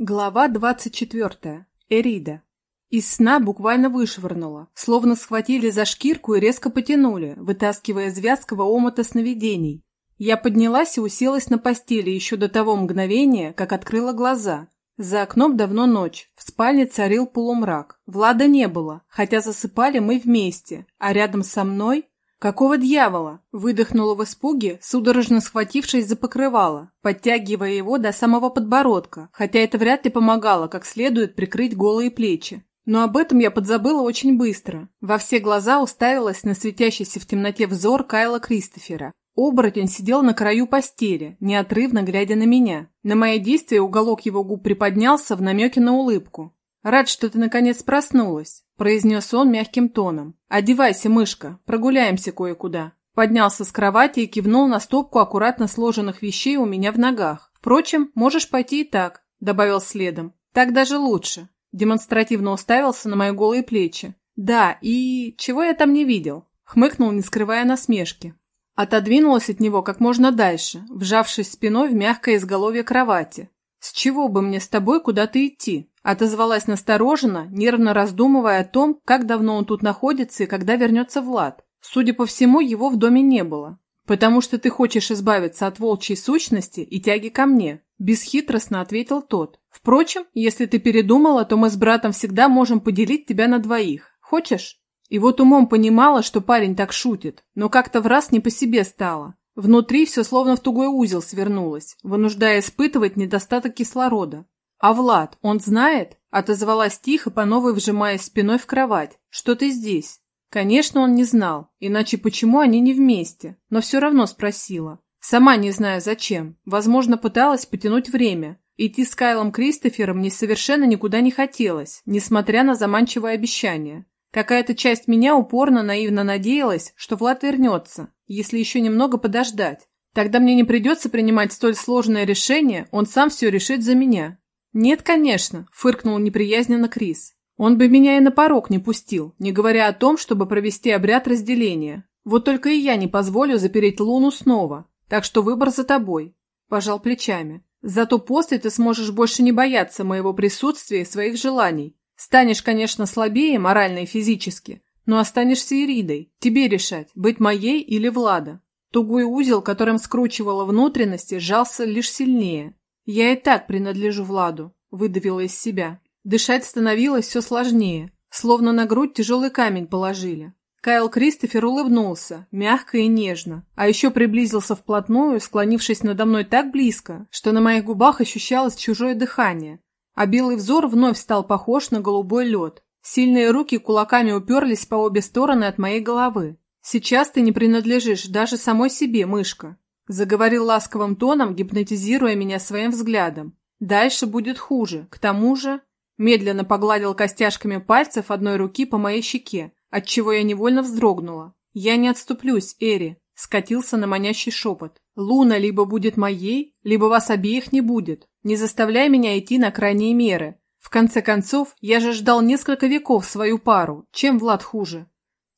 Глава 24. Эрида. Из сна буквально вышвырнула, словно схватили за шкирку и резко потянули, вытаскивая из вязкого омота сновидений. Я поднялась и уселась на постели еще до того мгновения, как открыла глаза. За окном давно ночь, в спальне царил полумрак. Влада не было, хотя засыпали мы вместе, а рядом со мной «Какого дьявола?» – выдохнула в испуге, судорожно схватившись за покрывало, подтягивая его до самого подбородка, хотя это вряд ли помогало как следует прикрыть голые плечи. Но об этом я подзабыла очень быстро. Во все глаза уставилась на светящийся в темноте взор Кайла Кристофера. Оборотень сидел на краю постели, неотрывно глядя на меня. На мои действия уголок его губ приподнялся в намеке на улыбку. «Рад, что ты наконец проснулась», – произнес он мягким тоном. «Одевайся, мышка, прогуляемся кое-куда». Поднялся с кровати и кивнул на стопку аккуратно сложенных вещей у меня в ногах. «Впрочем, можешь пойти и так», – добавил следом. «Так даже лучше». Демонстративно уставился на мои голые плечи. «Да, и... чего я там не видел?» – хмыкнул, не скрывая насмешки. Отодвинулась от него как можно дальше, вжавшись спиной в мягкое изголовье кровати. «С чего бы мне с тобой куда-то идти?» Отозвалась настороженно, нервно раздумывая о том, как давно он тут находится и когда вернется Влад. Судя по всему, его в доме не было. «Потому что ты хочешь избавиться от волчьей сущности и тяги ко мне», – бесхитростно ответил тот. «Впрочем, если ты передумала, то мы с братом всегда можем поделить тебя на двоих. Хочешь?» И вот умом понимала, что парень так шутит, но как-то в раз не по себе стало. Внутри все словно в тугой узел свернулось, вынуждая испытывать недостаток кислорода. «А Влад, он знает?» – отозвалась тихо, по новой вжимаясь спиной в кровать. «Что ты здесь?» Конечно, он не знал, иначе почему они не вместе, но все равно спросила. Сама не знаю зачем, возможно, пыталась потянуть время. Идти с Кайлом Кристофером мне совершенно никуда не хотелось, несмотря на заманчивое обещание. Какая-то часть меня упорно наивно надеялась, что Влад вернется, если еще немного подождать. Тогда мне не придется принимать столь сложное решение, он сам все решит за меня. «Нет, конечно», – фыркнул неприязненно Крис. «Он бы меня и на порог не пустил, не говоря о том, чтобы провести обряд разделения. Вот только и я не позволю запереть Луну снова, так что выбор за тобой», – пожал плечами. «Зато после ты сможешь больше не бояться моего присутствия и своих желаний. Станешь, конечно, слабее морально и физически, но останешься Иридой. Тебе решать, быть моей или Влада». Тугой узел, которым скручивала внутренности, сжался лишь сильнее, «Я и так принадлежу Владу», – выдавила из себя. Дышать становилось все сложнее, словно на грудь тяжелый камень положили. Кайл Кристофер улыбнулся, мягко и нежно, а еще приблизился вплотную, склонившись надо мной так близко, что на моих губах ощущалось чужое дыхание, а белый взор вновь стал похож на голубой лед. Сильные руки кулаками уперлись по обе стороны от моей головы. «Сейчас ты не принадлежишь даже самой себе, мышка. Заговорил ласковым тоном, гипнотизируя меня своим взглядом. Дальше будет хуже. К тому же... Медленно погладил костяшками пальцев одной руки по моей щеке, отчего я невольно вздрогнула. «Я не отступлюсь, Эри», — скатился на манящий шепот. «Луна либо будет моей, либо вас обеих не будет. Не заставляй меня идти на крайние меры. В конце концов, я же ждал несколько веков свою пару. Чем Влад хуже?»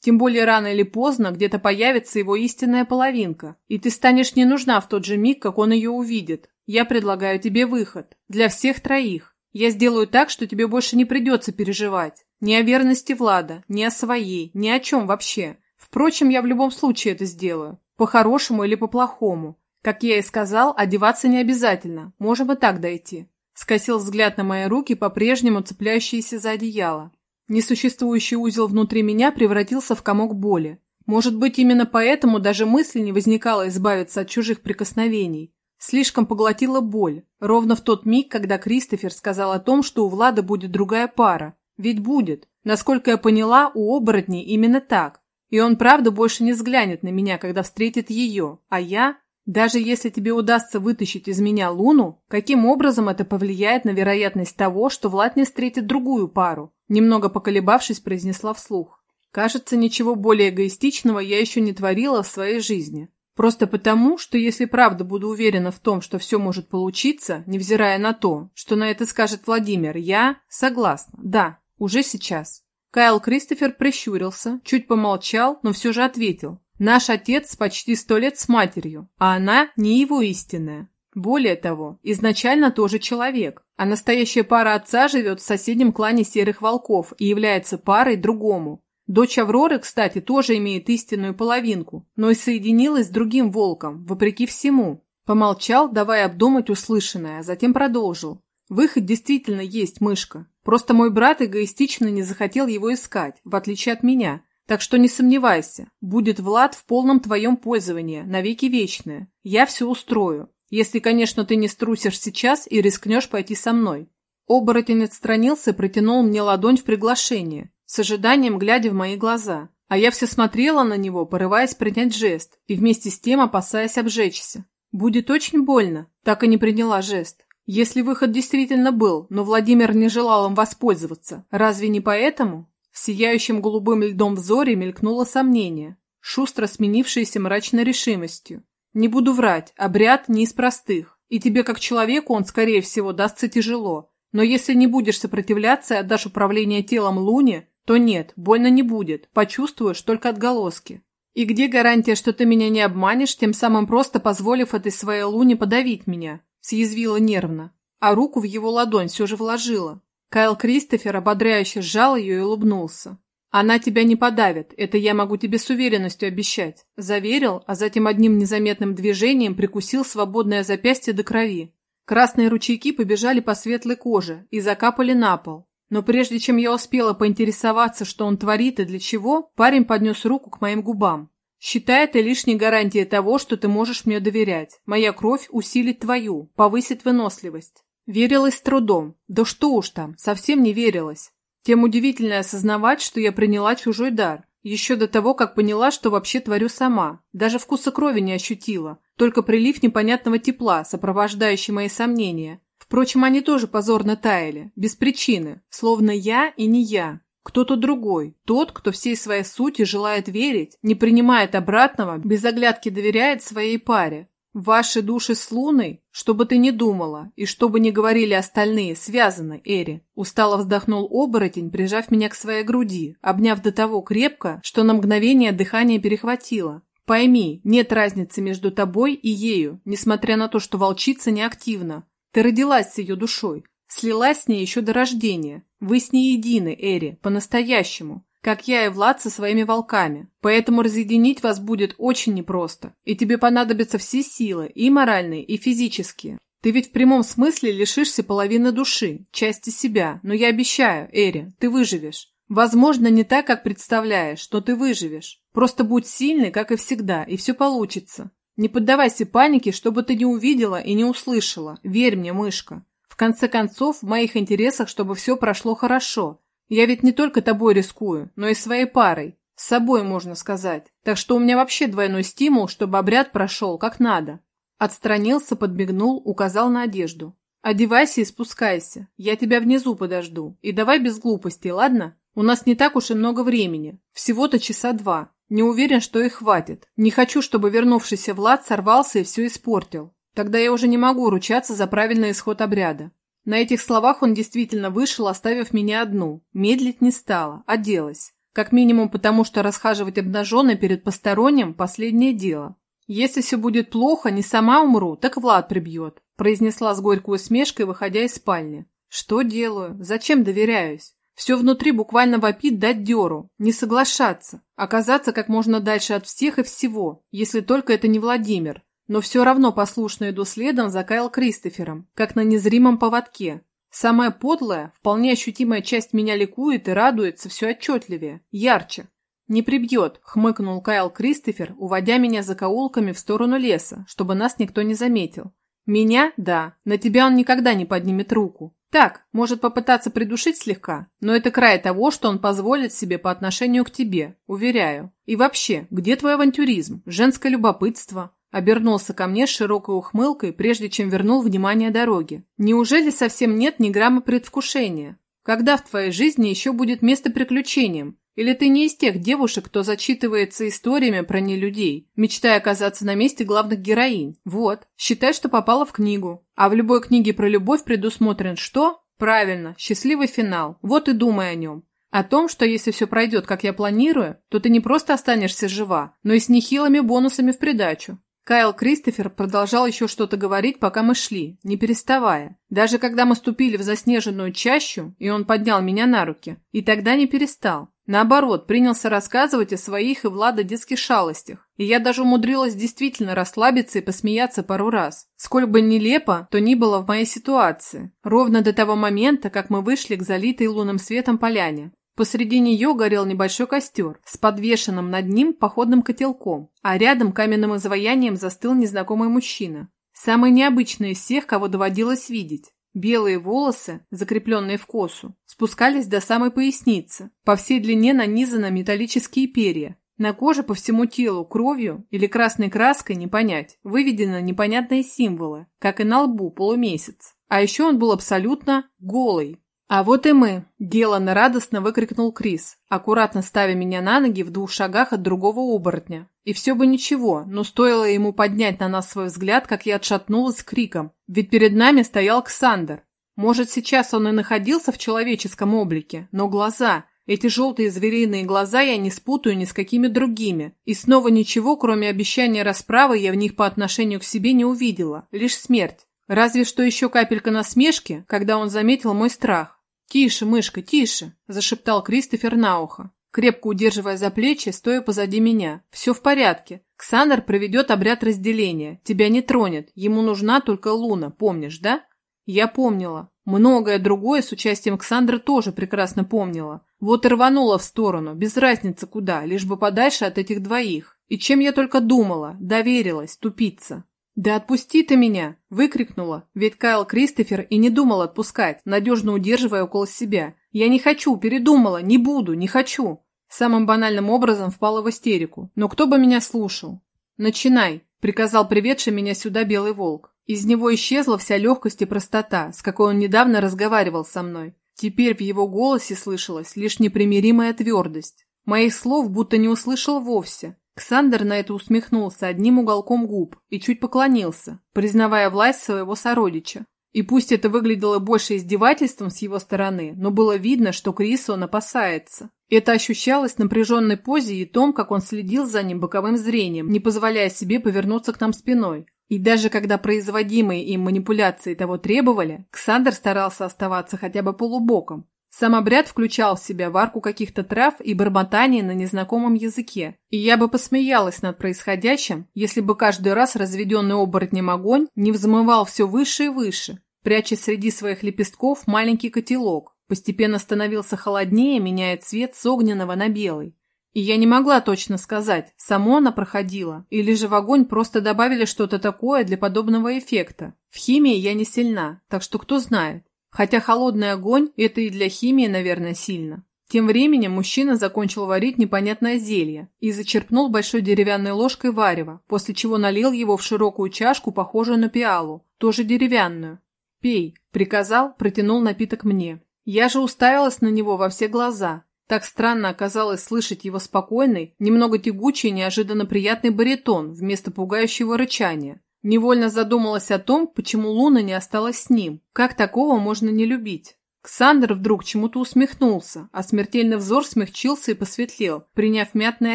Тем более рано или поздно где-то появится его истинная половинка, и ты станешь не нужна в тот же миг, как он ее увидит. Я предлагаю тебе выход. Для всех троих. Я сделаю так, что тебе больше не придется переживать. Ни о верности Влада, ни о своей, ни о чем вообще. Впрочем, я в любом случае это сделаю. По-хорошему или по-плохому. Как я и сказал, одеваться не обязательно. Можем и так дойти. Скосил взгляд на мои руки, по-прежнему цепляющиеся за одеяло. Несуществующий узел внутри меня превратился в комок боли. Может быть, именно поэтому даже мысли не возникало избавиться от чужих прикосновений. Слишком поглотила боль, ровно в тот миг, когда Кристофер сказал о том, что у Влада будет другая пара. Ведь будет. Насколько я поняла, у оборотней именно так. И он правда больше не взглянет на меня, когда встретит ее. А я... Даже если тебе удастся вытащить из меня Луну, каким образом это повлияет на вероятность того, что Влад не встретит другую пару? Немного поколебавшись, произнесла вслух. Кажется, ничего более эгоистичного я еще не творила в своей жизни. Просто потому, что если правда буду уверена в том, что все может получиться, невзирая на то, что на это скажет Владимир, я согласна. Да, уже сейчас. Кайл Кристофер прищурился, чуть помолчал, но все же ответил. Наш отец почти сто лет с матерью, а она не его истинная. Более того, изначально тоже человек, а настоящая пара отца живет в соседнем клане серых волков и является парой другому. Дочь Авроры, кстати, тоже имеет истинную половинку, но и соединилась с другим волком, вопреки всему. Помолчал, давая обдумать услышанное, а затем продолжил. Выход действительно есть, мышка. Просто мой брат эгоистично не захотел его искать, в отличие от меня. Так что не сомневайся, будет Влад в полном твоем пользовании, навеки вечное. Я все устрою. Если, конечно, ты не струсишь сейчас и рискнешь пойти со мной. Оборотень отстранился и протянул мне ладонь в приглашение, с ожиданием глядя в мои глаза. А я все смотрела на него, порываясь принять жест, и вместе с тем опасаясь обжечься. Будет очень больно, так и не приняла жест. Если выход действительно был, но Владимир не желал им воспользоваться, разве не поэтому? В сияющем голубым льдом взоре мелькнуло сомнение, шустро сменившееся мрачной решимостью. Не буду врать, обряд не из простых, и тебе как человеку он, скорее всего, дастся тяжело. Но если не будешь сопротивляться и отдашь управление телом Луне, то нет, больно не будет, почувствуешь только отголоски. И где гарантия, что ты меня не обманешь, тем самым просто позволив этой своей Луне подавить меня? Съязвила нервно, а руку в его ладонь все же вложила. Кайл Кристофер ободряюще сжал ее и улыбнулся. «Она тебя не подавит, это я могу тебе с уверенностью обещать», – заверил, а затем одним незаметным движением прикусил свободное запястье до крови. Красные ручейки побежали по светлой коже и закапали на пол. Но прежде чем я успела поинтересоваться, что он творит и для чего, парень поднес руку к моим губам. «Считай это лишней гарантией того, что ты можешь мне доверять. Моя кровь усилит твою, повысит выносливость». Верилась с трудом. Да что уж там, совсем не верилась. Тем удивительнее осознавать, что я приняла чужой дар. Еще до того, как поняла, что вообще творю сама. Даже вкуса крови не ощутила. Только прилив непонятного тепла, сопровождающий мои сомнения. Впрочем, они тоже позорно таяли, без причины, словно я и не я. Кто-то другой, тот, кто всей своей сути желает верить, не принимает обратного, без оглядки доверяет своей паре. Ваши души с Луной, что бы ты ни думала, и что бы ни говорили остальные, связаны, Эри. Устало вздохнул оборотень, прижав меня к своей груди, обняв до того крепко, что на мгновение дыхание перехватило. Пойми, нет разницы между тобой и ею, несмотря на то, что волчица неактивна. Ты родилась с ее душой, слилась с ней еще до рождения. Вы с ней едины, Эри, по-настоящему как я и Влад со своими волками. Поэтому разъединить вас будет очень непросто, и тебе понадобятся все силы, и моральные, и физические. Ты ведь в прямом смысле лишишься половины души, части себя, но я обещаю, Эри, ты выживешь. Возможно, не так, как представляешь, но ты выживешь. Просто будь сильной, как и всегда, и все получится. Не поддавайся панике, чтобы ты не увидела и не услышала. Верь мне, мышка. В конце концов, в моих интересах, чтобы все прошло хорошо, я ведь не только тобой рискую, но и своей парой. С собой, можно сказать. Так что у меня вообще двойной стимул, чтобы обряд прошел как надо. Отстранился, подмигнул, указал на одежду. Одевайся и спускайся. Я тебя внизу подожду. И давай без глупостей, ладно? У нас не так уж и много времени. Всего-то часа два. Не уверен, что их хватит. Не хочу, чтобы вернувшийся Влад сорвался и все испортил. Тогда я уже не могу ручаться за правильный исход обряда. На этих словах он действительно вышел, оставив меня одну. Медлить не стала, оделась. Как минимум потому, что расхаживать обнаженной перед посторонним – последнее дело. «Если все будет плохо, не сама умру, так Влад прибьет», – произнесла с горькой усмешкой, выходя из спальни. «Что делаю? Зачем доверяюсь? Все внутри буквально вопит дать дёру, не соглашаться, оказаться как можно дальше от всех и всего, если только это не Владимир, но все равно послушно иду следом за Кайл Кристофером, как на незримом поводке. Самая подлая, вполне ощутимая часть меня ликует и радуется все отчетливее, ярче. «Не прибьет», — хмыкнул Кайл Кристофер, уводя меня за каулками в сторону леса, чтобы нас никто не заметил. «Меня? Да. На тебя он никогда не поднимет руку. Так, может попытаться придушить слегка, но это край того, что он позволит себе по отношению к тебе, уверяю. И вообще, где твой авантюризм, женское любопытство? Обернулся ко мне с широкой ухмылкой, прежде чем вернул внимание дороге. «Неужели совсем нет ни грамма предвкушения? Когда в твоей жизни еще будет место приключениям? Или ты не из тех девушек, кто зачитывается историями про нелюдей, мечтая оказаться на месте главных героинь? Вот, считай, что попала в книгу. А в любой книге про любовь предусмотрен что? Правильно, счастливый финал. Вот и думай о нем. О том, что если все пройдет, как я планирую, то ты не просто останешься жива, но и с нехилыми бонусами в придачу. Кайл Кристофер продолжал еще что-то говорить, пока мы шли, не переставая. Даже когда мы ступили в заснеженную чащу, и он поднял меня на руки, и тогда не перестал. Наоборот, принялся рассказывать о своих и Влада детских шалостях. И я даже умудрилась действительно расслабиться и посмеяться пару раз. Сколь бы нелепо, то ни было в моей ситуации. Ровно до того момента, как мы вышли к залитой лунным светом поляне. Посреди нее горел небольшой костер с подвешенным над ним походным котелком, а рядом каменным изваянием застыл незнакомый мужчина. Самый необычный из всех, кого доводилось видеть. Белые волосы, закрепленные в косу, спускались до самой поясницы. По всей длине нанизаны металлические перья. На коже по всему телу кровью или красной краской не понять, выведены непонятные символы, как и на лбу полумесяц. А еще он был абсолютно голый. «А вот и мы!» – деланно радостно выкрикнул Крис, аккуратно ставя меня на ноги в двух шагах от другого оборотня. И все бы ничего, но стоило ему поднять на нас свой взгляд, как я отшатнулась криком. Ведь перед нами стоял Ксандр. Может, сейчас он и находился в человеческом облике, но глаза, эти желтые звериные глаза я не спутаю ни с какими другими. И снова ничего, кроме обещания расправы, я в них по отношению к себе не увидела, лишь смерть. Разве что еще капелька насмешки, когда он заметил мой страх. «Тише, мышка, тише!» – зашептал Кристофер на ухо, крепко удерживая за плечи, стоя позади меня. «Все в порядке. Ксандр проведет обряд разделения. Тебя не тронет. Ему нужна только Луна, помнишь, да?» Я помнила. Многое другое с участием Ксандра тоже прекрасно помнила. Вот и рванула в сторону, без разницы куда, лишь бы подальше от этих двоих. И чем я только думала, доверилась, тупица. «Да отпусти ты меня!» – выкрикнула, ведь Кайл Кристофер и не думал отпускать, надежно удерживая около себя. «Я не хочу, передумала, не буду, не хочу!» Самым банальным образом впала в истерику. Но кто бы меня слушал? «Начинай!» – приказал приведший меня сюда белый волк. Из него исчезла вся легкость и простота, с какой он недавно разговаривал со мной. Теперь в его голосе слышалась лишь непримиримая твердость. Моих слов будто не услышал вовсе, Ксандер на это усмехнулся одним уголком губ и чуть поклонился, признавая власть своего сородича. И пусть это выглядело больше издевательством с его стороны, но было видно, что Криса он опасается. Это ощущалось в напряженной позе и том, как он следил за ним боковым зрением, не позволяя себе повернуться к нам спиной. И даже когда производимые им манипуляции того требовали, Ксандер старался оставаться хотя бы полубоком, сам обряд включал в себя варку каких-то трав и бормотание на незнакомом языке. И я бы посмеялась над происходящим, если бы каждый раз разведенный оборотнем огонь не взмывал все выше и выше, пряча среди своих лепестков маленький котелок. Постепенно становился холоднее, меняя цвет с огненного на белый. И я не могла точно сказать, само она проходила, или же в огонь просто добавили что-то такое для подобного эффекта. В химии я не сильна, так что кто знает. Хотя холодный огонь – это и для химии, наверное, сильно. Тем временем мужчина закончил варить непонятное зелье и зачерпнул большой деревянной ложкой варево, после чего налил его в широкую чашку, похожую на пиалу, тоже деревянную. «Пей», – приказал, протянул напиток мне. Я же уставилась на него во все глаза. Так странно оказалось слышать его спокойный, немного тягучий, неожиданно приятный баритон вместо пугающего рычания. Невольно задумалась о том, почему Луна не осталась с ним. Как такого можно не любить? Ксандр вдруг чему-то усмехнулся, а смертельный взор смягчился и посветлел, приняв мятный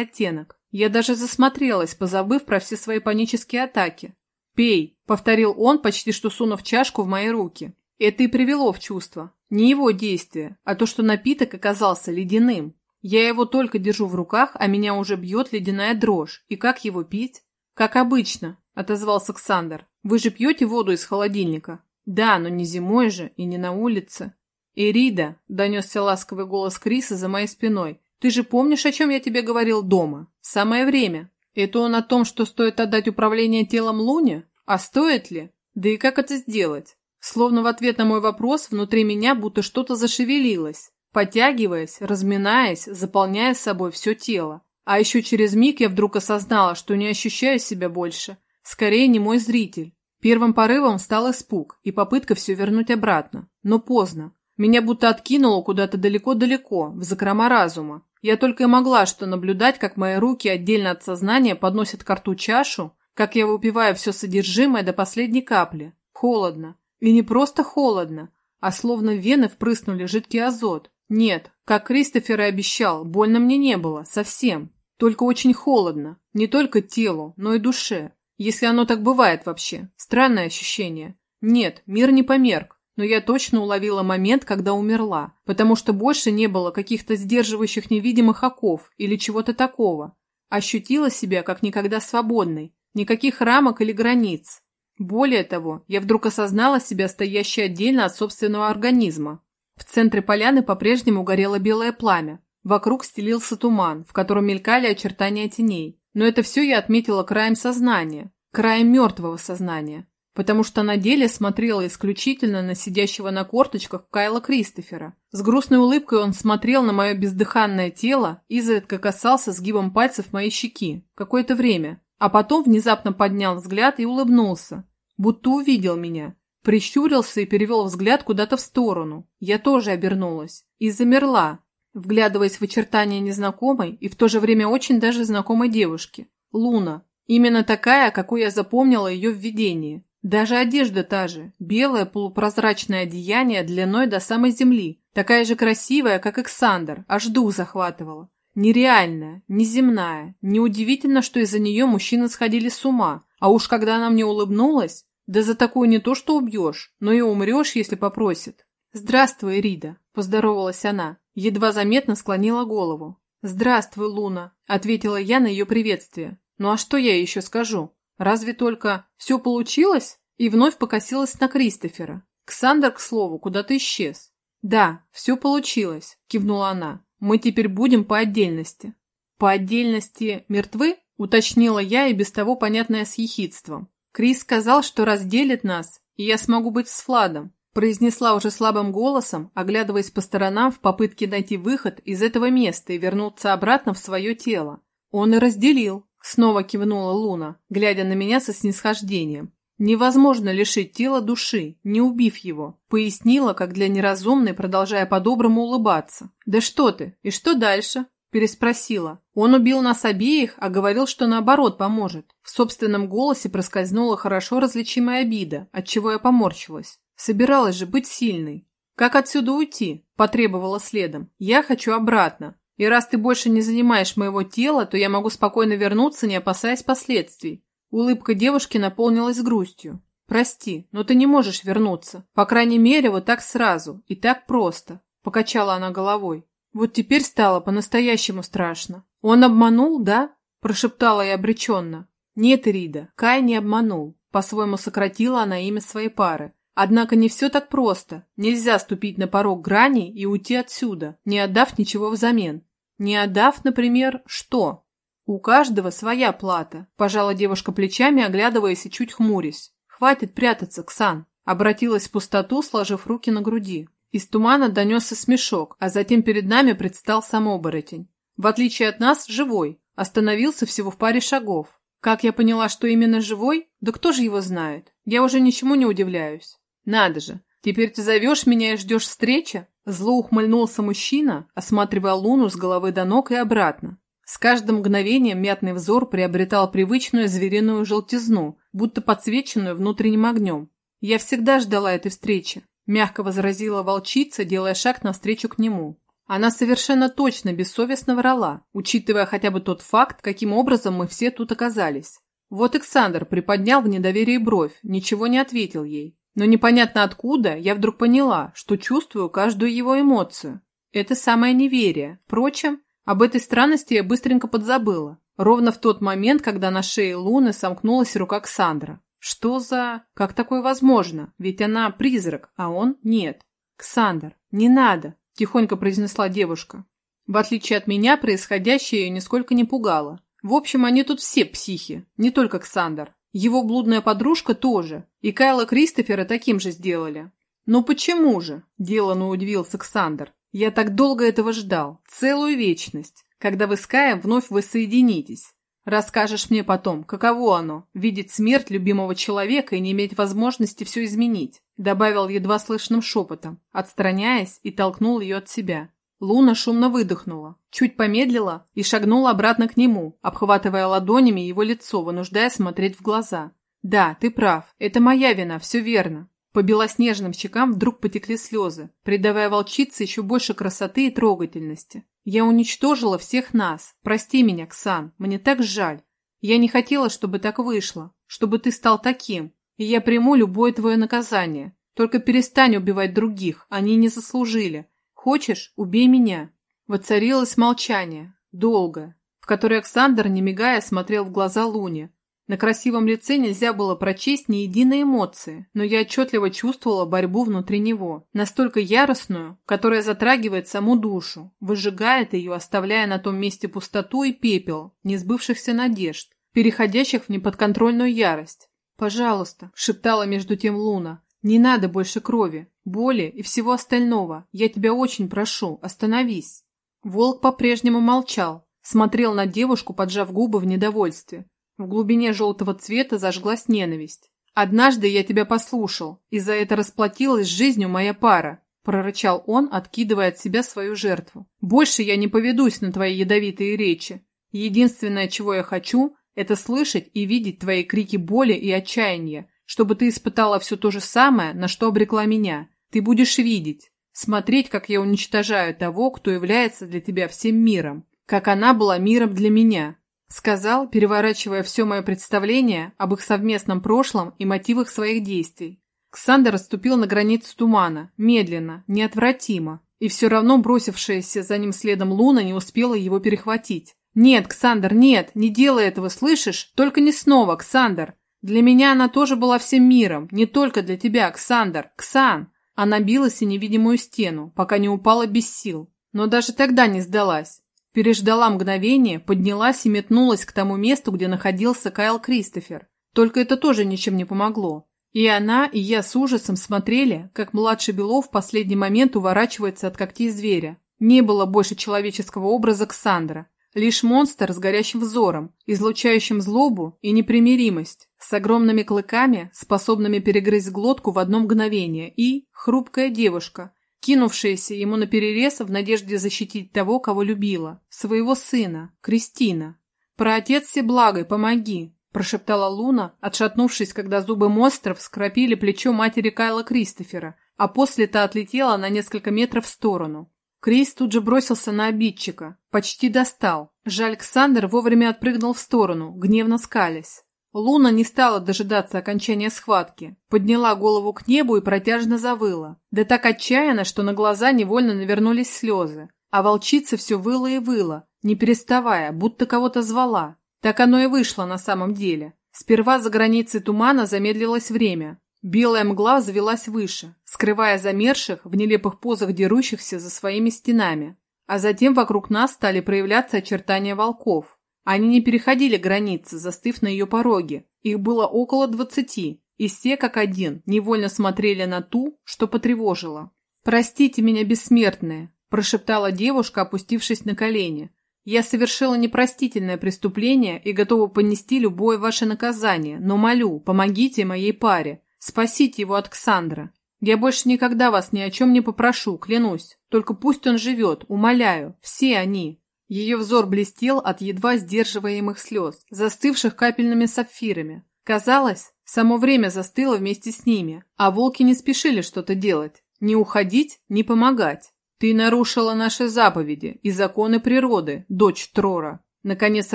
оттенок. Я даже засмотрелась, позабыв про все свои панические атаки. «Пей», — повторил он, почти что сунув чашку в мои руки. Это и привело в чувство. Не его действие, а то, что напиток оказался ледяным. Я его только держу в руках, а меня уже бьет ледяная дрожь. И как его пить? Как обычно, отозвался Ксандр. «Вы же пьете воду из холодильника?» «Да, но не зимой же и не на улице». «Эрида», — донесся ласковый голос Криса за моей спиной, «ты же помнишь, о чем я тебе говорил дома? Самое время. Это он о том, что стоит отдать управление телом Луне? А стоит ли? Да и как это сделать?» Словно в ответ на мой вопрос внутри меня будто что-то зашевелилось, подтягиваясь, разминаясь, заполняя собой все тело. А еще через миг я вдруг осознала, что не ощущаю себя больше, Скорее не мой зритель. Первым порывом стал испуг и попытка все вернуть обратно. Но поздно. Меня будто откинуло куда-то далеко-далеко, в закрома разума. Я только и могла что наблюдать, как мои руки отдельно от сознания подносят к рту чашу, как я выпиваю все содержимое до последней капли. Холодно. И не просто холодно, а словно в вены впрыснули жидкий азот. Нет, как Кристофер и обещал, больно мне не было, совсем. Только очень холодно. Не только телу, но и душе. Если оно так бывает вообще. Странное ощущение. Нет, мир не померк, но я точно уловила момент, когда умерла, потому что больше не было каких-то сдерживающих невидимых оков или чего-то такого. Ощутила себя как никогда свободной, никаких рамок или границ. Более того, я вдруг осознала себя стоящей отдельно от собственного организма. В центре поляны по-прежнему горело белое пламя. Вокруг стелился туман, в котором мелькали очертания теней. Но это все я отметила краем сознания, краем мертвого сознания, потому что на деле смотрела исключительно на сидящего на корточках Кайла Кристофера. С грустной улыбкой он смотрел на мое бездыханное тело, изредка касался сгибом пальцев моей щеки. Какое-то время, а потом внезапно поднял взгляд и улыбнулся, будто увидел меня. Прищурился и перевел взгляд куда-то в сторону. Я тоже обернулась. И замерла, вглядываясь в очертания незнакомой и в то же время очень даже знакомой девушки. Луна. Именно такая, какой я запомнила ее в видении. Даже одежда та же. Белое полупрозрачное одеяние длиной до самой земли. Такая же красивая, как Александр. Аж дух захватывала. Нереальная, неземная. Неудивительно, что из-за нее мужчины сходили с ума. А уж когда она мне улыбнулась, да за такую не то что убьешь, но и умрешь, если попросит. «Здравствуй, Рида», – поздоровалась она. Едва заметно склонила голову. «Здравствуй, Луна», – ответила я на ее приветствие. «Ну а что я еще скажу? Разве только все получилось?» И вновь покосилась на Кристофера. Ксандр, к слову, куда-то исчез. «Да, все получилось», – кивнула она. Мы теперь будем по отдельности. По отдельности мертвы? Уточнила я и без того понятное с ехидством. Крис сказал, что разделит нас, и я смогу быть с Фладом. Произнесла уже слабым голосом, оглядываясь по сторонам в попытке найти выход из этого места и вернуться обратно в свое тело. Он и разделил. Снова кивнула Луна, глядя на меня со снисхождением. Невозможно лишить тела души, не убив его, пояснила, как для неразумной, продолжая по-доброму улыбаться. Да что ты, и что дальше? Переспросила. Он убил нас обеих, а говорил, что наоборот поможет. В собственном голосе проскользнула хорошо различимая обида, от чего я поморщилась. Собиралась же быть сильной. Как отсюда уйти? Потребовала следом. Я хочу обратно. И раз ты больше не занимаешь моего тела, то я могу спокойно вернуться, не опасаясь последствий. Улыбка девушки наполнилась грустью. «Прости, но ты не можешь вернуться. По крайней мере, вот так сразу и так просто», – покачала она головой. «Вот теперь стало по-настоящему страшно. Он обманул, да?» – прошептала я обреченно. «Нет, Рида, Кай не обманул», – по-своему сократила она имя своей пары. «Однако не все так просто. Нельзя ступить на порог грани и уйти отсюда, не отдав ничего взамен. Не отдав, например, что?» «У каждого своя плата», – пожала девушка плечами, оглядываясь и чуть хмурясь. «Хватит прятаться, Ксан», – обратилась в пустоту, сложив руки на груди. Из тумана донесся смешок, а затем перед нами предстал сам оборотень. В отличие от нас, живой, остановился всего в паре шагов. Как я поняла, что именно живой? Да кто же его знает? Я уже ничему не удивляюсь. Надо же, теперь ты зовешь меня и ждешь встречи? Зло ухмыльнулся мужчина, осматривая луну с головы до ног и обратно. С каждым мгновением мятный взор приобретал привычную звериную желтизну, будто подсвеченную внутренним огнем. «Я всегда ждала этой встречи», – мягко возразила волчица, делая шаг навстречу к нему. Она совершенно точно бессовестно врала, учитывая хотя бы тот факт, каким образом мы все тут оказались. Вот Александр приподнял в недоверии бровь, ничего не ответил ей. Но непонятно откуда я вдруг поняла, что чувствую каждую его эмоцию. Это самое неверие. Впрочем, об этой странности я быстренько подзабыла. Ровно в тот момент, когда на шее Луны сомкнулась рука Ксандра. Что за... Как такое возможно? Ведь она призрак, а он нет. «Ксандр, не надо!» – тихонько произнесла девушка. В отличие от меня, происходящее ее нисколько не пугало. В общем, они тут все психи, не только Ксандр. Его блудная подружка тоже, и Кайла Кристофера таким же сделали. «Ну почему же?» – деланно удивился Ксандр. Я так долго этого ждал, целую вечность, когда вы с Каем вновь воссоединитесь. Расскажешь мне потом, каково оно – видеть смерть любимого человека и не иметь возможности все изменить», – добавил едва слышным шепотом, отстраняясь и толкнул ее от себя. Луна шумно выдохнула, чуть помедлила и шагнула обратно к нему, обхватывая ладонями его лицо, вынуждая смотреть в глаза. «Да, ты прав, это моя вина, все верно. По белоснежным щекам вдруг потекли слезы, придавая волчице еще больше красоты и трогательности. «Я уничтожила всех нас. Прости меня, Ксан, мне так жаль». Я не хотела, чтобы так вышло, чтобы ты стал таким, и я приму любое твое наказание. Только перестань убивать других, они не заслужили. Хочешь, убей меня». Воцарилось молчание, долгое, в которое Александр, не мигая, смотрел в глаза Луне. На красивом лице нельзя было прочесть ни единой эмоции, но я отчетливо чувствовала борьбу внутри него, настолько яростную, которая затрагивает саму душу, выжигает ее, оставляя на том месте пустоту и пепел, несбывшихся надежд, переходящих в неподконтрольную ярость. «Пожалуйста», — шептала между тем Луна, — «не надо больше крови, боли и всего остального. Я тебя очень прошу, остановись». Волк по-прежнему молчал, смотрел на девушку, поджав губы в недовольстве. В глубине желтого цвета зажглась ненависть. «Однажды я тебя послушал, и за это расплатилась жизнью моя пара», прорычал он, откидывая от себя свою жертву. «Больше я не поведусь на твои ядовитые речи. Единственное, чего я хочу, это слышать и видеть твои крики боли и отчаяния, чтобы ты испытала все то же самое, на что обрекла меня. Ты будешь видеть, смотреть, как я уничтожаю того, кто является для тебя всем миром, как она была миром для меня. Сказал, переворачивая все мое представление об их совместном прошлом и мотивах своих действий. Ксандр расступил на границу тумана, медленно, неотвратимо, и все равно бросившаяся за ним следом Луна не успела его перехватить. «Нет, Ксандр, нет, не делай этого, слышишь? Только не снова, Ксандр. Для меня она тоже была всем миром, не только для тебя, Ксандр. Ксан!» Она билась о невидимую стену, пока не упала без сил, но даже тогда не сдалась. Переждала мгновение, поднялась и метнулась к тому месту, где находился Кайл Кристофер. Только это тоже ничем не помогло. И она, и я с ужасом смотрели, как младший Белов в последний момент уворачивается от когтей зверя. Не было больше человеческого образа Ксандра. Лишь монстр с горящим взором, излучающим злобу и непримиримость, с огромными клыками, способными перегрызть глотку в одно мгновение, и хрупкая девушка, кинувшаяся ему на перерез в надежде защитить того, кого любила, своего сына, Кристина. «Про отец Всеблагой, помоги!» – прошептала Луна, отшатнувшись, когда зубы монстров скропили плечо матери Кайла Кристофера, а после та отлетела на несколько метров в сторону. Крис тут же бросился на обидчика, почти достал. Жаль, Александр вовремя отпрыгнул в сторону, гневно скалясь. Луна не стала дожидаться окончания схватки, подняла голову к небу и протяжно завыла. Да так отчаянно, что на глаза невольно навернулись слезы. А волчица все выла и выла, не переставая, будто кого-то звала. Так оно и вышло на самом деле. Сперва за границей тумана замедлилось время. Белая мгла завелась выше, скрывая замерших в нелепых позах дерущихся за своими стенами. А затем вокруг нас стали проявляться очертания волков. Они не переходили границы, застыв на ее пороге. Их было около двадцати, и все, как один, невольно смотрели на ту, что потревожила. «Простите меня, бессмертные», – прошептала девушка, опустившись на колени. «Я совершила непростительное преступление и готова понести любое ваше наказание, но молю, помогите моей паре, спасите его от Ксандра. Я больше никогда вас ни о чем не попрошу, клянусь. Только пусть он живет, умоляю, все они, ее взор блестел от едва сдерживаемых слез, застывших капельными сапфирами. Казалось, само время застыло вместе с ними, а волки не спешили что-то делать. Не уходить, не помогать. «Ты нарушила наши заповеди и законы природы, дочь Трора». Наконец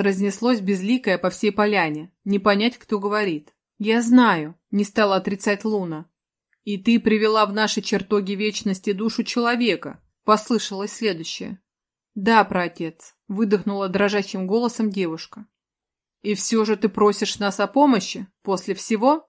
разнеслось безликое по всей поляне. Не понять, кто говорит. «Я знаю», — не стала отрицать Луна. «И ты привела в наши чертоги вечности душу человека», — послышалось следующее. «Да, праотец», — выдохнула дрожащим голосом девушка. «И все же ты просишь нас о помощи? После всего?»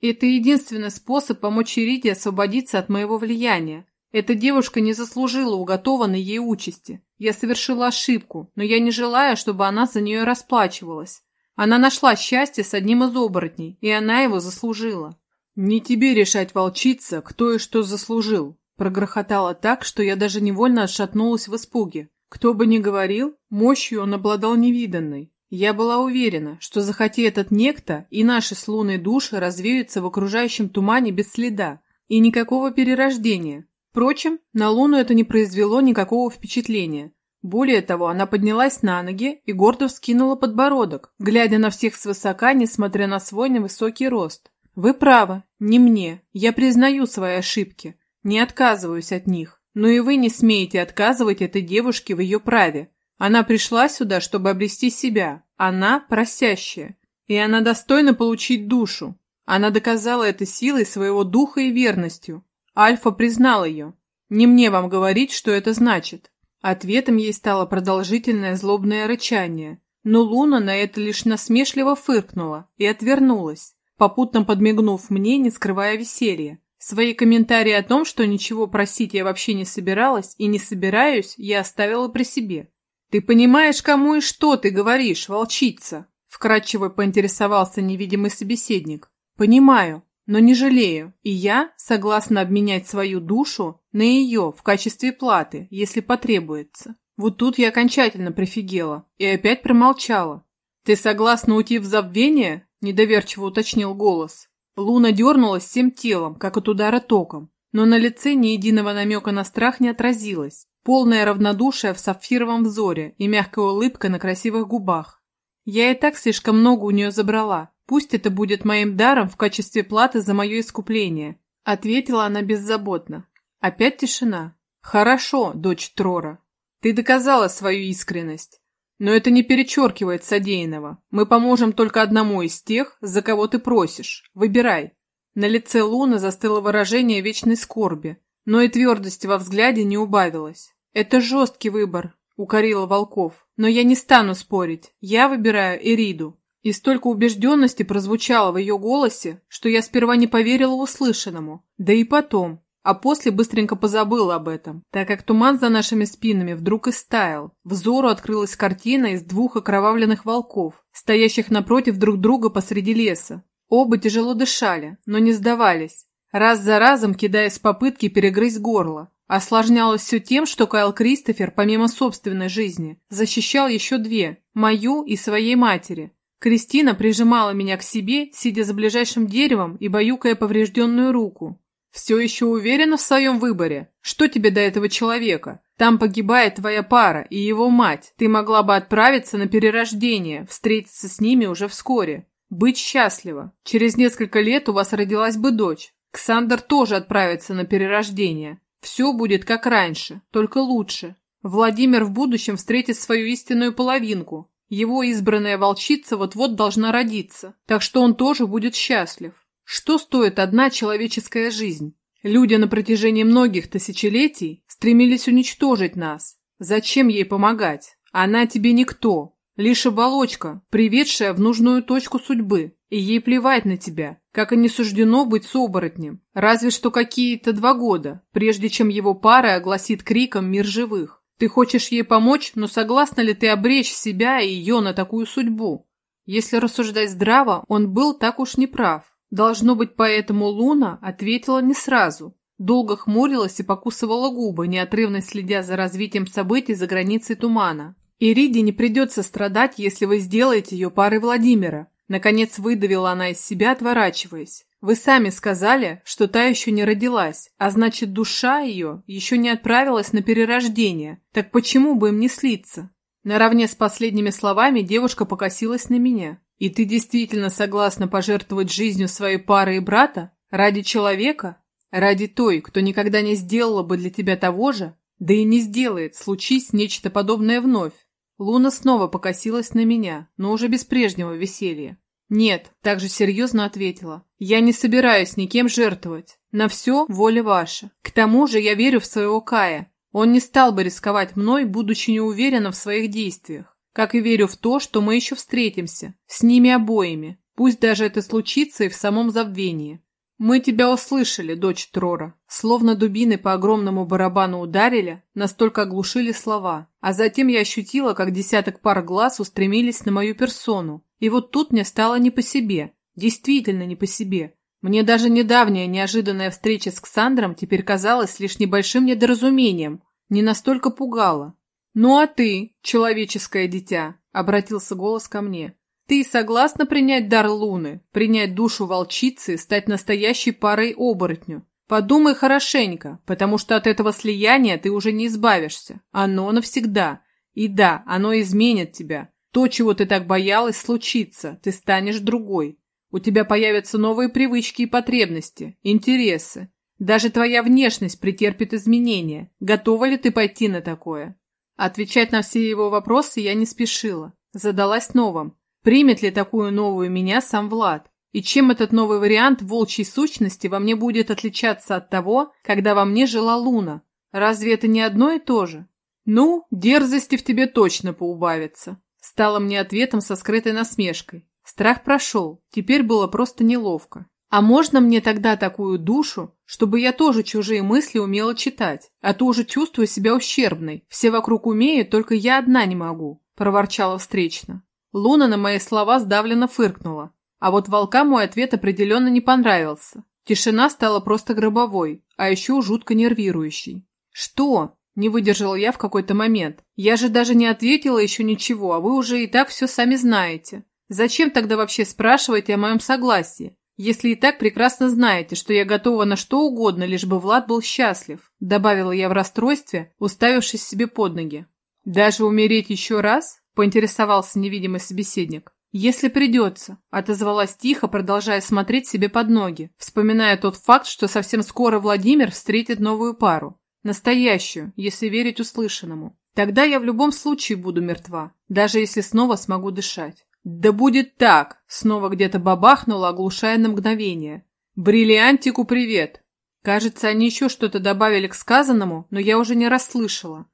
«Это единственный способ помочь Ириде освободиться от моего влияния. Эта девушка не заслужила уготованной ей участи. Я совершила ошибку, но я не желаю, чтобы она за нее расплачивалась. Она нашла счастье с одним из оборотней, и она его заслужила». «Не тебе решать, волчица, кто и что заслужил», Прогрохотало так, что я даже невольно отшатнулась в испуге. Кто бы ни говорил, мощью он обладал невиданной. Я была уверена, что захоти этот некто, и наши с Луной души развеются в окружающем тумане без следа, и никакого перерождения. Впрочем, на Луну это не произвело никакого впечатления. Более того, она поднялась на ноги и гордо вскинула подбородок, глядя на всех свысока, несмотря на свой невысокий рост. «Вы правы, не мне. Я признаю свои ошибки. Не отказываюсь от них. Но и вы не смеете отказывать этой девушке в ее праве. Она пришла сюда, чтобы обрести себя, Она просящая. И она достойна получить душу. Она доказала это силой своего духа и верностью. Альфа признал ее. Не мне вам говорить, что это значит. Ответом ей стало продолжительное злобное рычание. Но Луна на это лишь насмешливо фыркнула и отвернулась, попутно подмигнув мне, не скрывая веселья. Свои комментарии о том, что ничего просить я вообще не собиралась и не собираюсь, я оставила при себе. «Ты понимаешь, кому и что ты говоришь, волчица?» Вкратчиво поинтересовался невидимый собеседник. «Понимаю, но не жалею, и я согласна обменять свою душу на ее в качестве платы, если потребуется». Вот тут я окончательно прифигела и опять промолчала. «Ты согласна уйти в забвение?» – недоверчиво уточнил голос. Луна дернулась всем телом, как от удара током, но на лице ни единого намека на страх не отразилось. Полное равнодушие в сапфировом взоре и мягкая улыбка на красивых губах. Я и так слишком много у нее забрала. Пусть это будет моим даром в качестве платы за мое искупление. Ответила она беззаботно. Опять тишина. Хорошо, дочь Трора. Ты доказала свою искренность. Но это не перечеркивает содеянного. Мы поможем только одному из тех, за кого ты просишь. Выбирай. На лице Луны застыло выражение вечной скорби, но и твердости во взгляде не убавилось. Это жесткий выбор, укорила Волков. Но я не стану спорить. Я выбираю Эриду. И столько убежденности прозвучало в ее голосе, что я сперва не поверила услышанному. Да и потом, а после быстренько позабыл об этом, так как туман за нашими спинами вдруг истаял. Взору открылась картина из двух окровавленных волков, стоящих напротив друг друга посреди леса. Оба тяжело дышали, но не сдавались, раз за разом кидаясь в попытки перегрызть горло. Осложнялось все тем, что Кайл Кристофер, помимо собственной жизни, защищал еще две – мою и своей матери. Кристина прижимала меня к себе, сидя за ближайшим деревом и баюкая поврежденную руку. Все еще уверена в своем выборе? Что тебе до этого человека? Там погибает твоя пара и его мать. Ты могла бы отправиться на перерождение, встретиться с ними уже вскоре. Быть счастлива. Через несколько лет у вас родилась бы дочь. Ксандр тоже отправится на перерождение. Все будет как раньше, только лучше. Владимир в будущем встретит свою истинную половинку. Его избранная волчица вот-вот должна родиться, так что он тоже будет счастлив. Что стоит одна человеческая жизнь? Люди на протяжении многих тысячелетий стремились уничтожить нас. Зачем ей помогать? Она тебе никто. Лишь оболочка, приведшая в нужную точку судьбы. И ей плевать на тебя, как и не суждено быть с оборотнем. Разве что какие-то два года, прежде чем его пара огласит криком мир живых. Ты хочешь ей помочь, но согласна ли ты обречь себя и ее на такую судьбу? Если рассуждать здраво, он был так уж неправ. Должно быть, поэтому Луна ответила не сразу. Долго хмурилась и покусывала губы, неотрывно следя за развитием событий за границей тумана. «Ириде не придется страдать, если вы сделаете ее парой Владимира», Наконец выдавила она из себя, отворачиваясь. «Вы сами сказали, что та еще не родилась, а значит, душа ее еще не отправилась на перерождение. Так почему бы им не слиться?» Наравне с последними словами девушка покосилась на меня. И ты действительно согласна пожертвовать жизнью своей пары и брата? Ради человека? Ради той, кто никогда не сделала бы для тебя того же? Да и не сделает, случись нечто подобное вновь. Луна снова покосилась на меня, но уже без прежнего веселья. «Нет», – также серьезно ответила. «Я не собираюсь никем жертвовать. На все воля ваша. К тому же я верю в своего Кая. Он не стал бы рисковать мной, будучи неуверенным в своих действиях. Как и верю в то, что мы еще встретимся. С ними обоими. Пусть даже это случится и в самом забвении. Мы тебя услышали, дочь Трора. Словно дубины по огромному барабану ударили, настолько оглушили слова. А затем я ощутила, как десяток пар глаз устремились на мою персону. И вот тут мне стало не по себе. Действительно не по себе. Мне даже недавняя неожиданная встреча с Ксандром теперь казалась лишь небольшим недоразумением. Не настолько пугала. «Ну а ты, человеческое дитя», — обратился голос ко мне, — «ты согласна принять дар Луны, принять душу волчицы, стать настоящей парой оборотню? Подумай хорошенько, потому что от этого слияния ты уже не избавишься. Оно навсегда. И да, оно изменит тебя. То, чего ты так боялась, случится. Ты станешь другой. У тебя появятся новые привычки и потребности, интересы. Даже твоя внешность претерпит изменения. Готова ли ты пойти на такое? Отвечать на все его вопросы я не спешила. Задалась новым. Примет ли такую новую меня сам Влад? И чем этот новый вариант волчьей сущности во мне будет отличаться от того, когда во мне жила Луна? Разве это не одно и то же? Ну, дерзости в тебе точно поубавится. Стало мне ответом со скрытой насмешкой. Страх прошел, теперь было просто неловко. А можно мне тогда такую душу, чтобы я тоже чужие мысли умела читать, а то уже чувствую себя ущербной. Все вокруг умеют, только я одна не могу, проворчала встречно. Луна на мои слова сдавленно фыркнула. А вот волка мой ответ определенно не понравился. Тишина стала просто гробовой, а еще жутко нервирующей. «Что?» – не выдержала я в какой-то момент. «Я же даже не ответила еще ничего, а вы уже и так все сами знаете. Зачем тогда вообще спрашиваете о моем согласии? Если и так прекрасно знаете, что я готова на что угодно, лишь бы Влад был счастлив», – добавила я в расстройстве, уставившись себе под ноги. «Даже умереть еще раз?» – поинтересовался невидимый собеседник. «Если придется», – отозвалась тихо, продолжая смотреть себе под ноги, вспоминая тот факт, что совсем скоро Владимир встретит новую пару. Настоящую, если верить услышанному. Тогда я в любом случае буду мертва, даже если снова смогу дышать. «Да будет так!» – снова где-то бабахнуло, оглушая на мгновение. «Бриллиантику привет!» Кажется, они еще что-то добавили к сказанному, но я уже не расслышала.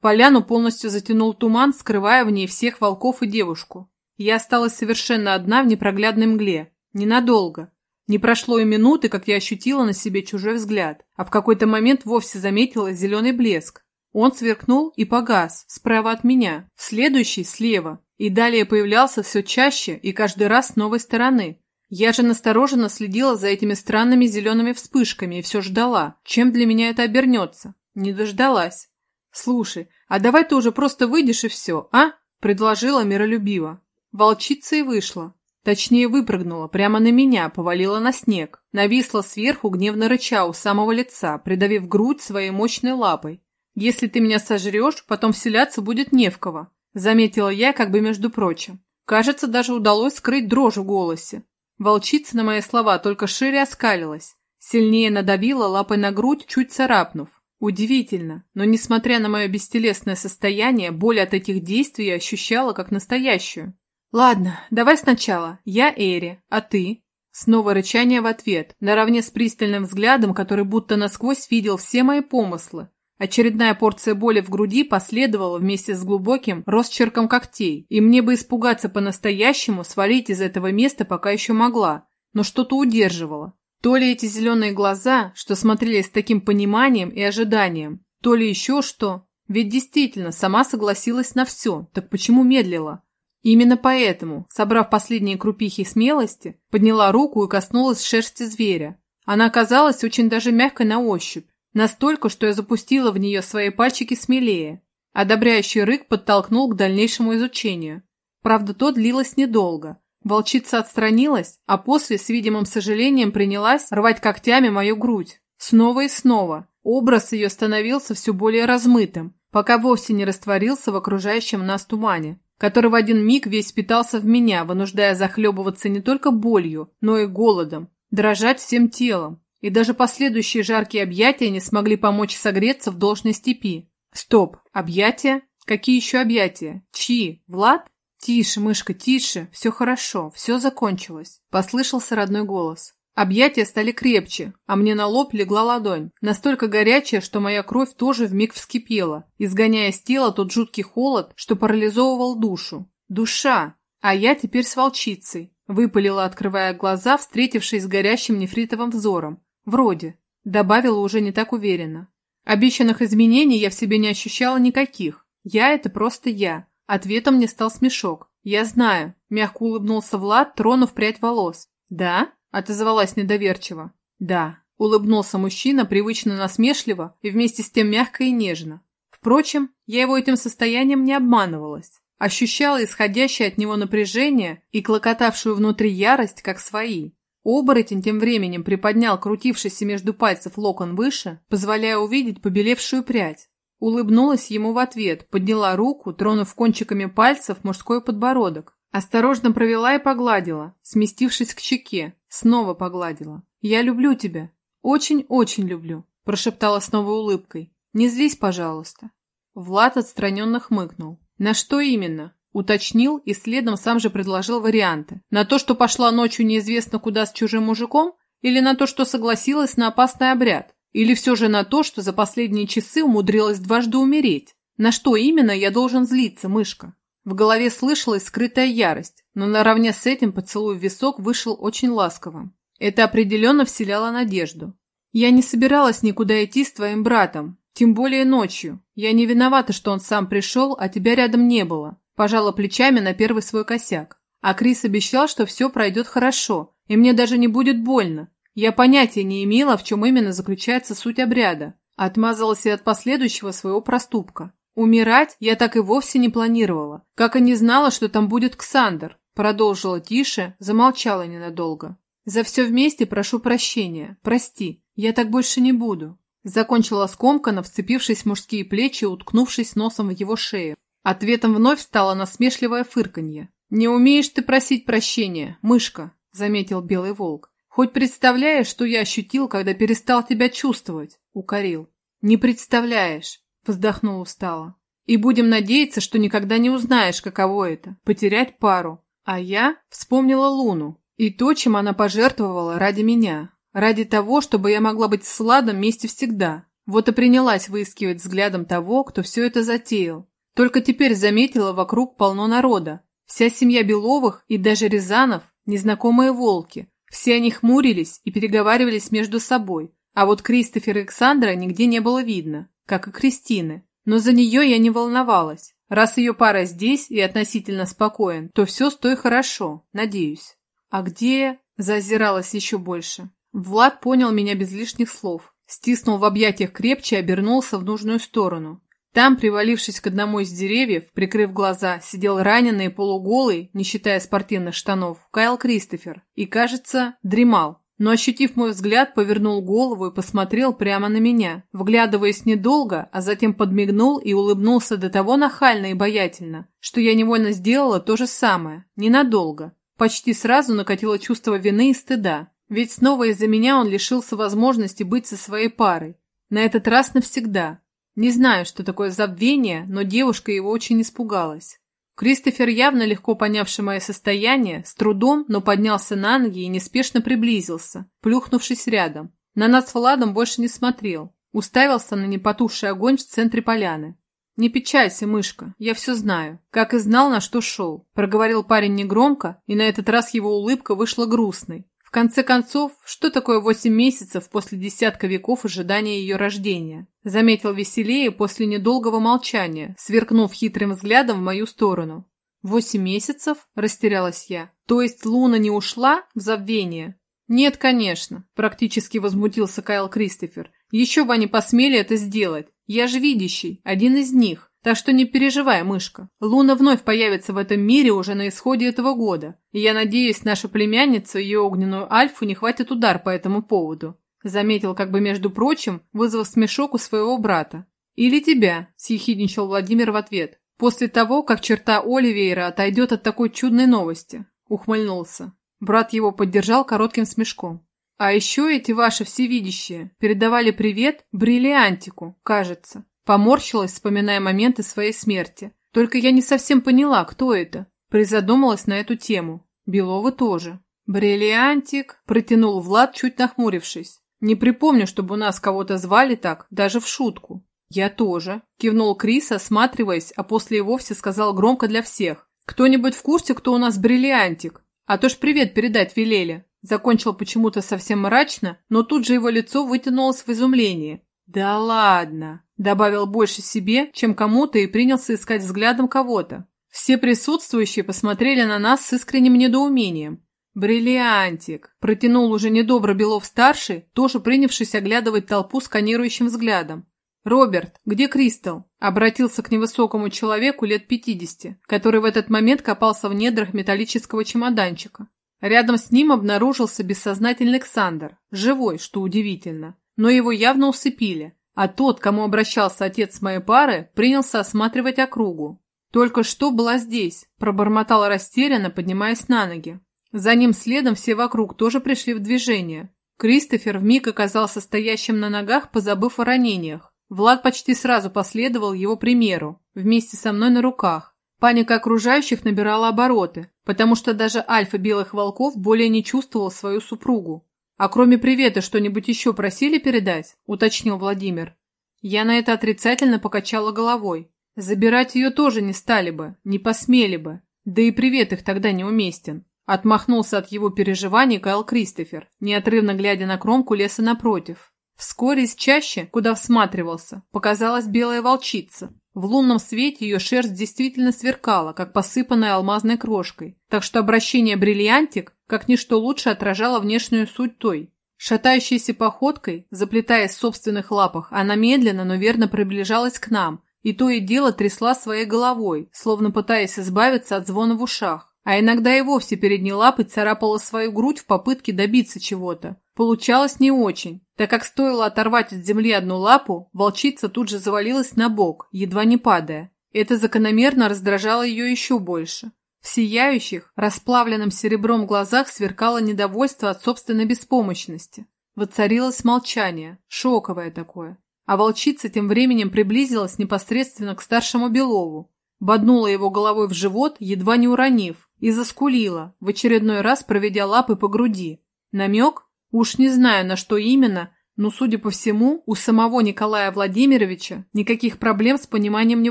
Поляну полностью затянул туман, скрывая в ней всех волков и девушку. Я осталась совершенно одна в непроглядной мгле. Ненадолго. Не прошло и минуты, как я ощутила на себе чужой взгляд, а в какой-то момент вовсе заметила зеленый блеск. Он сверкнул и погас, справа от меня, в следующий – слева, и далее появлялся все чаще и каждый раз с новой стороны. Я же настороженно следила за этими странными зелеными вспышками и все ждала, чем для меня это обернется. Не дождалась. «Слушай, а давай ты уже просто выйдешь и все, а?» – предложила миролюбиво. Волчица и вышла. Точнее, выпрыгнула прямо на меня, повалила на снег. Нависла сверху, гневно рыча у самого лица, придавив грудь своей мощной лапой. «Если ты меня сожрешь, потом вселяться будет не в кого», заметила я, как бы между прочим. Кажется, даже удалось скрыть дрожь в голосе. Волчица на мои слова только шире оскалилась. Сильнее надавила лапой на грудь, чуть царапнув. Удивительно, но несмотря на мое бестелесное состояние, боль от этих действий я ощущала как настоящую. «Ладно, давай сначала. Я Эри, а ты?» Снова рычание в ответ, наравне с пристальным взглядом, который будто насквозь видел все мои помыслы. Очередная порция боли в груди последовала вместе с глубоким росчерком когтей, и мне бы испугаться по-настоящему, свалить из этого места пока еще могла, но что-то удерживало. То ли эти зеленые глаза, что смотрели с таким пониманием и ожиданием, то ли еще что. Ведь действительно, сама согласилась на все, так почему медлила? Именно поэтому, собрав последние крупихи смелости, подняла руку и коснулась шерсти зверя. Она оказалась очень даже мягкой на ощупь, настолько, что я запустила в нее свои пальчики смелее. Одобряющий рык подтолкнул к дальнейшему изучению. Правда, то длилось недолго. Волчица отстранилась, а после с видимым сожалением принялась рвать когтями мою грудь. Снова и снова. Образ ее становился все более размытым, пока вовсе не растворился в окружающем нас тумане который в один миг весь питался в меня, вынуждая захлебываться не только болью, но и голодом, дрожать всем телом. И даже последующие жаркие объятия не смогли помочь согреться в должной степи. Стоп, объятия? Какие еще объятия? Чьи? Влад? Тише, мышка, тише, все хорошо, все закончилось. Послышался родной голос. Объятия стали крепче, а мне на лоб легла ладонь, настолько горячая, что моя кровь тоже вмиг вскипела, изгоняя с тела тот жуткий холод, что парализовывал душу. Душа! А я теперь с волчицей, выпалила, открывая глаза, встретившись с горящим нефритовым взором. Вроде. Добавила уже не так уверенно. Обещанных изменений я в себе не ощущала никаких. Я – это просто я. Ответом мне стал смешок. «Я знаю», – мягко улыбнулся Влад, тронув прядь волос. «Да?» Отозвалась недоверчиво. Да, улыбнулся мужчина привычно насмешливо и вместе с тем мягко и нежно. Впрочем, я его этим состоянием не обманывалась. Ощущала исходящее от него напряжение и клокотавшую внутри ярость, как свои. Оборотень тем временем приподнял крутившийся между пальцев локон выше, позволяя увидеть побелевшую прядь. Улыбнулась ему в ответ, подняла руку, тронув кончиками пальцев мужской подбородок. Осторожно провела и погладила, сместившись к щеке, снова погладила. «Я люблю тебя. Очень-очень люблю», – прошептала с новой улыбкой. «Не злись, пожалуйста». Влад отстраненно хмыкнул. «На что именно?» Уточнил и следом сам же предложил варианты. На то, что пошла ночью неизвестно куда с чужим мужиком? Или на то, что согласилась на опасный обряд? Или все же на то, что за последние часы умудрилась дважды умереть? На что именно я должен злиться, мышка? В голове слышалась скрытая ярость, но наравне с этим поцелуй в висок вышел очень ласковым. Это определенно вселяло надежду. Я не собиралась никуда идти с твоим братом, тем более ночью. Я не виновата, что он сам пришел, а тебя рядом не было. Пожала плечами на первый свой косяк. А Крис обещал, что все пройдет хорошо, и мне даже не будет больно. Я понятия не имела, в чем именно заключается суть обряда. Отмазалась и от последующего своего проступка. Умирать я так и вовсе не планировала, как и не знала, что там будет Ксандр. Продолжила тише, замолчала ненадолго. За все вместе прошу прощения. Прости, я так больше не буду. Закончила скомканно, вцепившись в мужские плечи уткнувшись носом в его шею. Ответом вновь стало насмешливое фырканье. «Не умеешь ты просить прощения, мышка», — заметил Белый Волк. «Хоть представляешь, что я ощутил, когда перестал тебя чувствовать?» — укорил. «Не представляешь», — вздохнул устало. «И будем надеяться, что никогда не узнаешь, каково это — потерять пару. А я вспомнила Луну и то, чем она пожертвовала ради меня, ради того, чтобы я могла быть с Владом вместе всегда. Вот и принялась выискивать взглядом того, кто все это затеял, только теперь заметила вокруг полно народа. Вся семья Беловых и даже Рязанов – незнакомые волки. Все они хмурились и переговаривались между собой. А вот Кристофера и Александра нигде не было видно, как и Кристины. Но за нее я не волновалась. Раз ее пара здесь и относительно спокоен, то все с той хорошо, надеюсь. А где... Зазиралась еще больше. Влад понял меня без лишних слов. Стиснул в объятиях крепче и обернулся в нужную сторону. Там, привалившись к одному из деревьев, прикрыв глаза, сидел раненый полуголый, не считая спортивных штанов, Кайл Кристофер, и, кажется, дремал. Но, ощутив мой взгляд, повернул голову и посмотрел прямо на меня, вглядываясь недолго, а затем подмигнул и улыбнулся до того нахально и обаятельно, что я невольно сделала то же самое, ненадолго. Почти сразу накатило чувство вины и стыда, ведь снова из-за меня он лишился возможности быть со своей парой. На этот раз навсегда, не знаю, что такое забвение, но девушка его очень испугалась. Кристофер, явно легко понявший мое состояние, с трудом, но поднялся на ноги и неспешно приблизился, плюхнувшись рядом. На нас с Владом больше не смотрел, уставился на непотухший огонь в центре поляны. «Не печалься, мышка, я все знаю. Как и знал, на что шел», – проговорил парень негромко, и на этот раз его улыбка вышла грустной конце концов, что такое восемь месяцев после десятка веков ожидания ее рождения? Заметил веселее после недолгого молчания, сверкнув хитрым взглядом в мою сторону. «Восемь месяцев?» – растерялась я. «То есть Луна не ушла в забвение?» «Нет, конечно», – практически возмутился Кайл Кристофер. «Еще бы они посмели это сделать. Я же видящий, один из них. Так что не переживай, мышка. Луна вновь появится в этом мире уже на исходе этого года. И я надеюсь, наша племянница и ее огненную Альфу не хватит удар по этому поводу. Заметил, как бы между прочим, вызвав смешок у своего брата. «Или тебя», – съехидничал Владимир в ответ. «После того, как черта Оливейра отойдет от такой чудной новости», – ухмыльнулся. Брат его поддержал коротким смешком. «А еще эти ваши всевидящие передавали привет Бриллиантику, кажется. Поморщилась, вспоминая моменты своей смерти. Только я не совсем поняла, кто это. Призадумалась на эту тему. Белова тоже. «Бриллиантик», – протянул Влад, чуть нахмурившись. «Не припомню, чтобы у нас кого-то звали так, даже в шутку». «Я тоже», – кивнул Крис, осматриваясь, а после и вовсе сказал громко для всех. «Кто-нибудь в курсе, кто у нас бриллиантик? А то ж привет передать велели». Закончил почему-то совсем мрачно, но тут же его лицо вытянулось в изумлении. «Да ладно!» Добавил больше себе, чем кому-то и принялся искать взглядом кого-то. Все присутствующие посмотрели на нас с искренним недоумением. «Бриллиантик!» – протянул уже недобро Белов-старший, тоже принявшись оглядывать толпу сканирующим взглядом. «Роберт, где Кристал?» – обратился к невысокому человеку лет пятидесяти, который в этот момент копался в недрах металлического чемоданчика. Рядом с ним обнаружился бессознательный Александр, живой, что удивительно, но его явно усыпили, а тот, кому обращался отец моей пары, принялся осматривать округу. «Только что была здесь», – пробормотал растерянно, поднимаясь на ноги. За ним следом все вокруг тоже пришли в движение. Кристофер вмиг оказался стоящим на ногах, позабыв о ранениях. Влад почти сразу последовал его примеру, вместе со мной на руках. Паника окружающих набирала обороты, потому что даже альфа белых волков более не чувствовал свою супругу. «А кроме привета что-нибудь еще просили передать?» – уточнил Владимир. Я на это отрицательно покачала головой. Забирать ее тоже не стали бы, не посмели бы. Да и привет их тогда неуместен. Отмахнулся от его переживаний Кайл Кристофер, неотрывно глядя на кромку леса напротив. Вскоре из чаще, куда всматривался, показалась белая волчица. В лунном свете ее шерсть действительно сверкала, как посыпанная алмазной крошкой, так что обращение бриллиантик как ничто лучше отражало внешнюю суть той. Шатающейся походкой, заплетаясь в собственных лапах, она медленно, но верно приближалась к нам, и то и дело трясла своей головой, словно пытаясь избавиться от звона в ушах. А иногда и вовсе передней лапой царапала свою грудь в попытке добиться чего-то. Получалось не очень, так как стоило оторвать от земли одну лапу, волчица тут же завалилась на бок, едва не падая. Это закономерно раздражало ее еще больше. В сияющих, расплавленным серебром глазах сверкало недовольство от собственной беспомощности. Воцарилось молчание, шоковое такое. А волчица тем временем приблизилась непосредственно к старшему Белову, боднула его головой в живот, едва не уронив, и заскулила, в очередной раз проведя лапы по груди. Намек? Уж не знаю, на что именно, но, судя по всему, у самого Николая Владимировича никаких проблем с пониманием не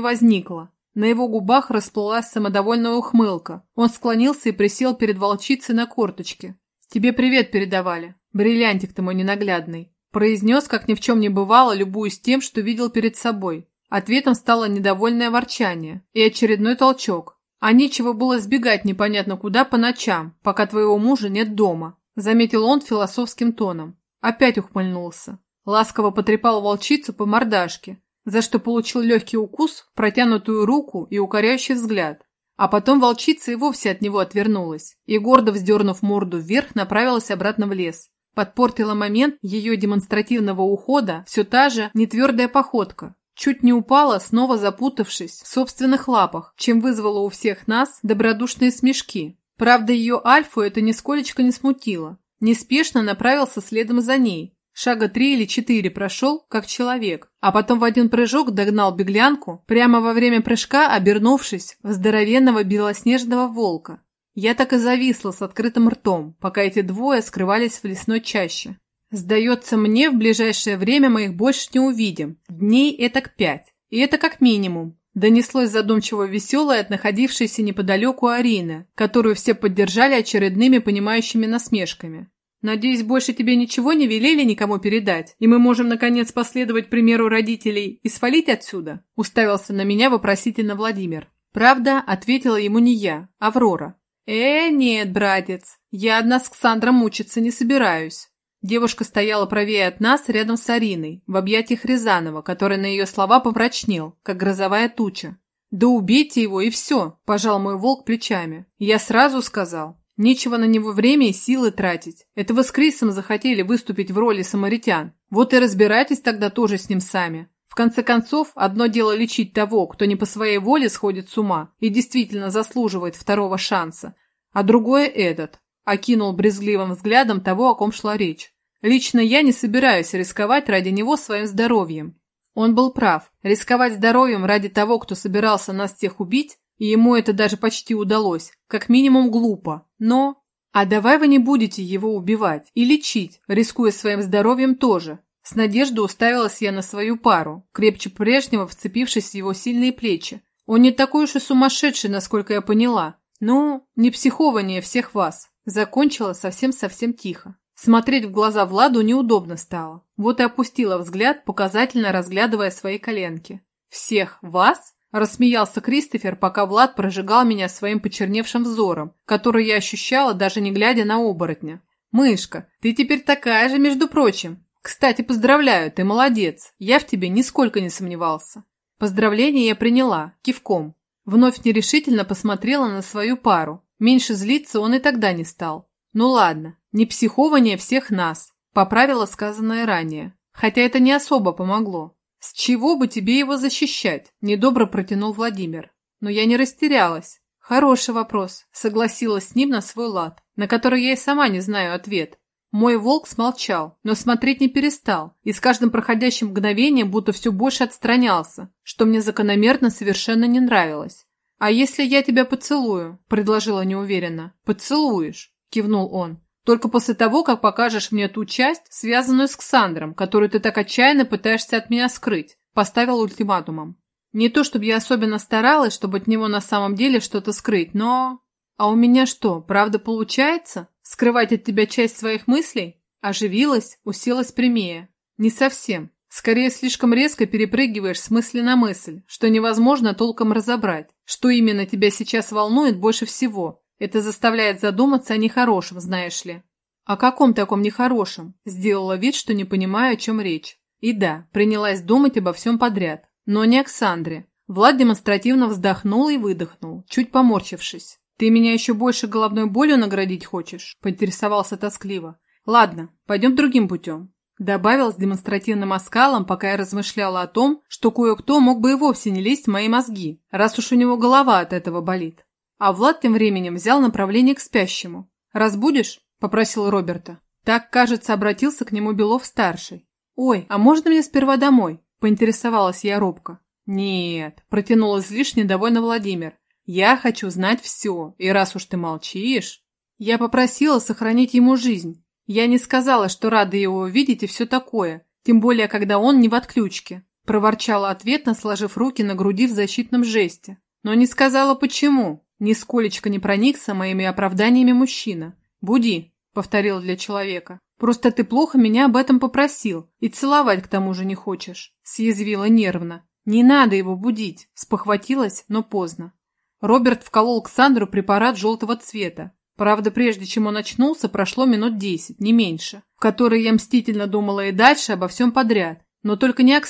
возникло. На его губах расплылась самодовольная ухмылка. Он склонился и присел перед волчицей на корточке. «Тебе привет передавали. Бриллиантик ты мой ненаглядный». Произнес, как ни в чем не бывало, любуясь тем, что видел перед собой. Ответом стало недовольное ворчание и очередной толчок. А нечего было сбегать непонятно куда по ночам, пока твоего мужа нет дома, заметил он философским тоном. Опять ухмыльнулся. Ласково потрепал волчицу по мордашке, за что получил легкий укус, протянутую руку и укоряющий взгляд. А потом волчица и вовсе от него отвернулась, и, гордо вздернув морду вверх, направилась обратно в лес. Подпортила момент ее демонстративного ухода все та же нетвердая походка. Чуть не упала, снова запутавшись в собственных лапах, чем вызвало у всех нас добродушные смешки. Правда, ее Альфу это нисколечко не смутило. Неспешно направился следом за ней, Шага три или четыре прошел, как человек, а потом в один прыжок догнал беглянку, прямо во время прыжка обернувшись в здоровенного белоснежного волка. Я так и зависла с открытым ртом, пока эти двое скрывались в лесной чаще. Сдается мне, в ближайшее время мы их больше не увидим. Дней это к пять. И это как минимум. Донеслось задумчиво веселое от находившейся неподалеку Арины, которую все поддержали очередными понимающими насмешками. Надеюсь, больше тебе ничего не велели никому передать, и мы можем, наконец, последовать примеру родителей и свалить отсюда?» Уставился на меня вопросительно Владимир. Правда, ответила ему не я, Аврора. «Э, нет, братец, я одна с Ксандром мучиться не собираюсь». Девушка стояла правее от нас, рядом с Ариной, в объятиях Рязанова, который на ее слова помрачнел, как грозовая туча. «Да убейте его, и все!» – пожал мой волк плечами. Я сразу сказал. Нечего на него время и силы тратить. Это вы с Крисом захотели выступить в роли самаритян. Вот и разбирайтесь тогда тоже с ним сами. В конце концов, одно дело лечить того, кто не по своей воле сходит с ума и действительно заслуживает второго шанса, а другое этот. Окинул брезгливым взглядом того, о ком шла речь. Лично я не собираюсь рисковать ради него своим здоровьем. Он был прав. Рисковать здоровьем ради того, кто собирался нас всех убить, и ему это даже почти удалось, как минимум глупо. Но... А давай вы не будете его убивать и лечить, рискуя своим здоровьем тоже. С надеждой уставилась я на свою пару, крепче прежнего вцепившись в его сильные плечи. Он не такой уж и сумасшедший, насколько я поняла. Ну, не психованнее всех вас. Закончила совсем-совсем тихо. Смотреть в глаза Владу неудобно стало. Вот и опустила взгляд, показательно разглядывая свои коленки. «Всех вас?» Рассмеялся Кристофер, пока Влад прожигал меня своим почерневшим взором, который я ощущала, даже не глядя на оборотня. «Мышка, ты теперь такая же, между прочим. Кстати, поздравляю, ты молодец. Я в тебе нисколько не сомневался». Поздравление я приняла, кивком. Вновь нерешительно посмотрела на свою пару. Меньше злиться он и тогда не стал. Ну ладно, не психование всех нас, поправила сказанное ранее. Хотя это не особо помогло. «С чего бы тебе его защищать?» – недобро протянул Владимир. Но я не растерялась. «Хороший вопрос», – согласилась с ним на свой лад, на который я и сама не знаю ответ. Мой волк смолчал, но смотреть не перестал, и с каждым проходящим мгновением будто все больше отстранялся, что мне закономерно совершенно не нравилось. «А если я тебя поцелую?» – предложила неуверенно. «Поцелуешь», – кивнул он. «Только после того, как покажешь мне ту часть, связанную с Ксандром, которую ты так отчаянно пытаешься от меня скрыть», – поставил ультиматумом. Не то, чтобы я особенно старалась, чтобы от него на самом деле что-то скрыть, но... А у меня что, правда получается? Скрывать от тебя часть своих мыслей? Оживилась, уселась прямее. Не совсем. Скорее, слишком резко перепрыгиваешь с мысли на мысль, что невозможно толком разобрать, что именно тебя сейчас волнует больше всего. Это заставляет задуматься о нехорошем, знаешь ли. О каком таком нехорошем? Сделала вид, что не понимаю, о чем речь. И да, принялась думать обо всем подряд. Но не Оксандре. Влад демонстративно вздохнул и выдохнул, чуть поморщившись. «Ты меня еще больше головной болью наградить хочешь?» – поинтересовался тоскливо. «Ладно, пойдем другим путем». Добавил с демонстративным оскалом, пока я размышляла о том, что кое-кто мог бы и вовсе не лезть в мои мозги, раз уж у него голова от этого болит. А Влад тем временем взял направление к спящему. «Разбудишь?» – попросил Роберта. Так, кажется, обратился к нему Белов-старший. «Ой, а можно мне сперва домой?» Поинтересовалась я робко. «Нет», – протянул излишне довольно Владимир. «Я хочу знать все, и раз уж ты молчишь...» Я попросила сохранить ему жизнь. Я не сказала, что рада его видеть и все такое, тем более, когда он не в отключке. Проворчала ответно, сложив руки на груди в защитном жесте. Но не сказала, почему. Нисколечко не проникся моими оправданиями мужчина. «Буди», — повторил для человека. Просто ты плохо меня об этом попросил, и целовать к тому же не хочешь», – съязвила нервно. «Не надо его будить», – спохватилась, но поздно. Роберт вколол к Сандру препарат желтого цвета. Правда, прежде чем он очнулся, прошло минут десять, не меньше, в которые я мстительно думала и дальше обо всем подряд, но только не о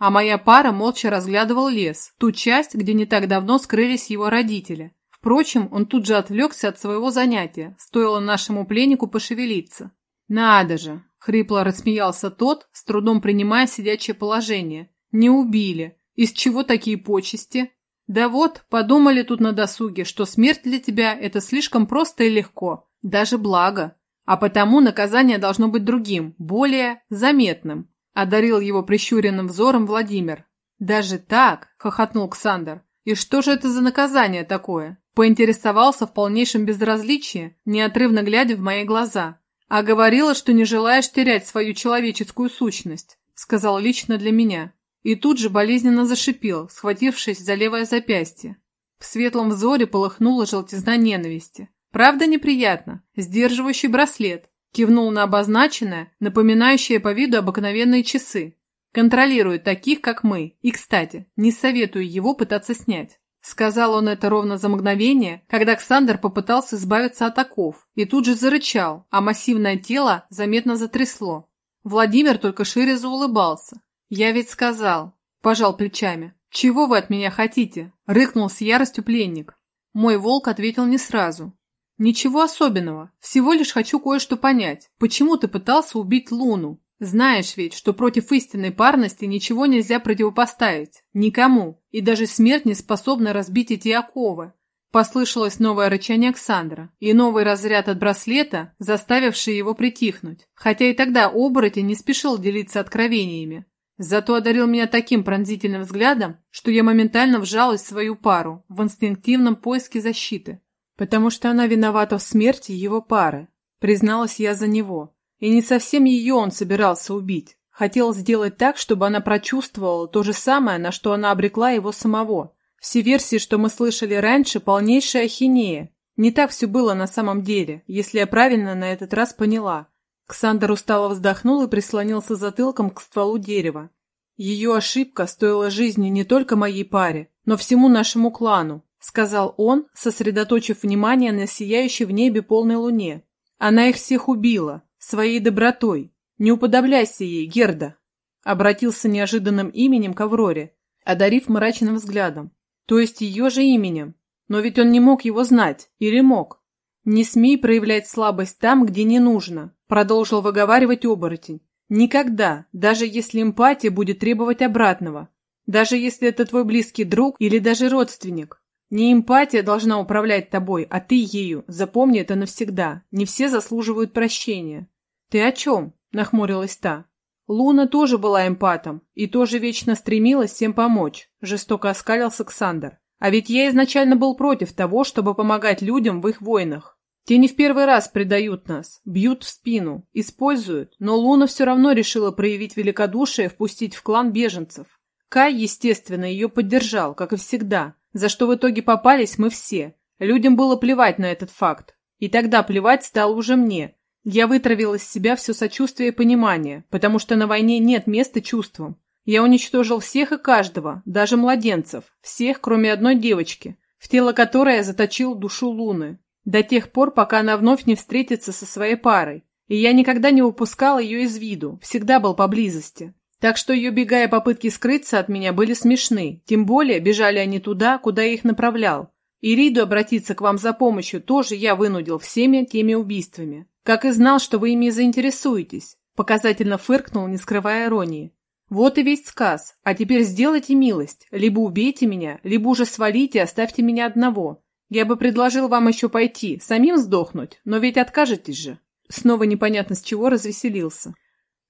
а моя пара молча разглядывал лес, ту часть, где не так давно скрылись его родители. Впрочем, он тут же отвлекся от своего занятия, стоило нашему пленнику пошевелиться. «Надо же!» — хрипло рассмеялся тот, с трудом принимая сидячее положение. «Не убили. Из чего такие почести?» «Да вот, подумали тут на досуге, что смерть для тебя – это слишком просто и легко, даже благо. А потому наказание должно быть другим, более заметным», – одарил его прищуренным взором Владимир. «Даже так?» – хохотнул Ксандр. «И что же это за наказание такое?» Поинтересовался в полнейшем безразличии, неотрывно глядя в мои глаза. «А говорила, что не желаешь терять свою человеческую сущность», сказал лично для меня. И тут же болезненно зашипел, схватившись за левое запястье. В светлом взоре полыхнула желтизна ненависти. Правда неприятно, сдерживающий браслет. Кивнул на обозначенное, напоминающее по виду обыкновенные часы. Контролирует таких, как мы. И, кстати, не советую его пытаться снять. Сказал он это ровно за мгновение, когда Александр попытался избавиться от оков и тут же зарычал, а массивное тело заметно затрясло. Владимир только шире заулыбался. «Я ведь сказал», – пожал плечами. «Чего вы от меня хотите?» – рыкнул с яростью пленник. Мой волк ответил не сразу. «Ничего особенного. Всего лишь хочу кое-что понять. Почему ты пытался убить Луну? Знаешь ведь, что против истинной парности ничего нельзя противопоставить. Никому. И даже смерть не способна разбить эти оковы. Послышалось новое рычание Александра и новый разряд от браслета, заставивший его притихнуть. Хотя и тогда оборотень не спешил делиться откровениями. Зато одарил меня таким пронзительным взглядом, что я моментально вжалась в свою пару в инстинктивном поиске защиты. Потому что она виновата в смерти его пары. Призналась я за него. И не совсем ее он собирался убить. Хотел сделать так, чтобы она прочувствовала то же самое, на что она обрекла его самого. Все версии, что мы слышали раньше, полнейшая ахинея. Не так все было на самом деле, если я правильно на этот раз поняла. Ксандр устало вздохнул и прислонился затылком к стволу дерева. Ее ошибка стоила жизни не только моей паре, но всему нашему клану, сказал он, сосредоточив внимание на сияющей в небе полной луне. Она их всех убила, своей добротой. Не уподобляйся ей, Герда!» Обратился неожиданным именем к Авроре, одарив мрачным взглядом. То есть ее же именем. Но ведь он не мог его знать. Или мог? «Не смей проявлять слабость там, где не нужно», продолжил выговаривать оборотень. «Никогда, даже если эмпатия будет требовать обратного. Даже если это твой близкий друг или даже родственник. Не эмпатия должна управлять тобой, а ты ею. Запомни это навсегда. Не все заслуживают прощения. «Ты о чем?» – нахмурилась та. Луна тоже была эмпатом и тоже вечно стремилась всем помочь, жестоко оскалился Ксандр. А ведь я изначально был против того, чтобы помогать людям в их войнах. Те не в первый раз предают нас, бьют в спину, используют, но Луна все равно решила проявить великодушие и впустить в клан беженцев. Кай, естественно, ее поддержал, как и всегда, за что в итоге попались мы все. Людям было плевать на этот факт. И тогда плевать стало уже мне. Я вытравил из себя все сочувствие и понимание, потому что на войне нет места чувствам. Я уничтожил всех и каждого, даже младенцев, всех, кроме одной девочки, в тело которой я заточил душу Луны, до тех пор, пока она вновь не встретится со своей парой. И я никогда не упускал ее из виду, всегда был поблизости. Так что ее бега попытки скрыться от меня были смешны, тем более бежали они туда, куда я их направлял. И Риду обратиться к вам за помощью тоже я вынудил всеми теми убийствами. Как и знал, что вы ими заинтересуетесь. Показательно фыркнул, не скрывая иронии. Вот и весь сказ. А теперь сделайте милость. Либо убейте меня, либо уже свалите и оставьте меня одного. Я бы предложил вам еще пойти, самим сдохнуть, но ведь откажетесь же. Снова непонятно с чего развеселился.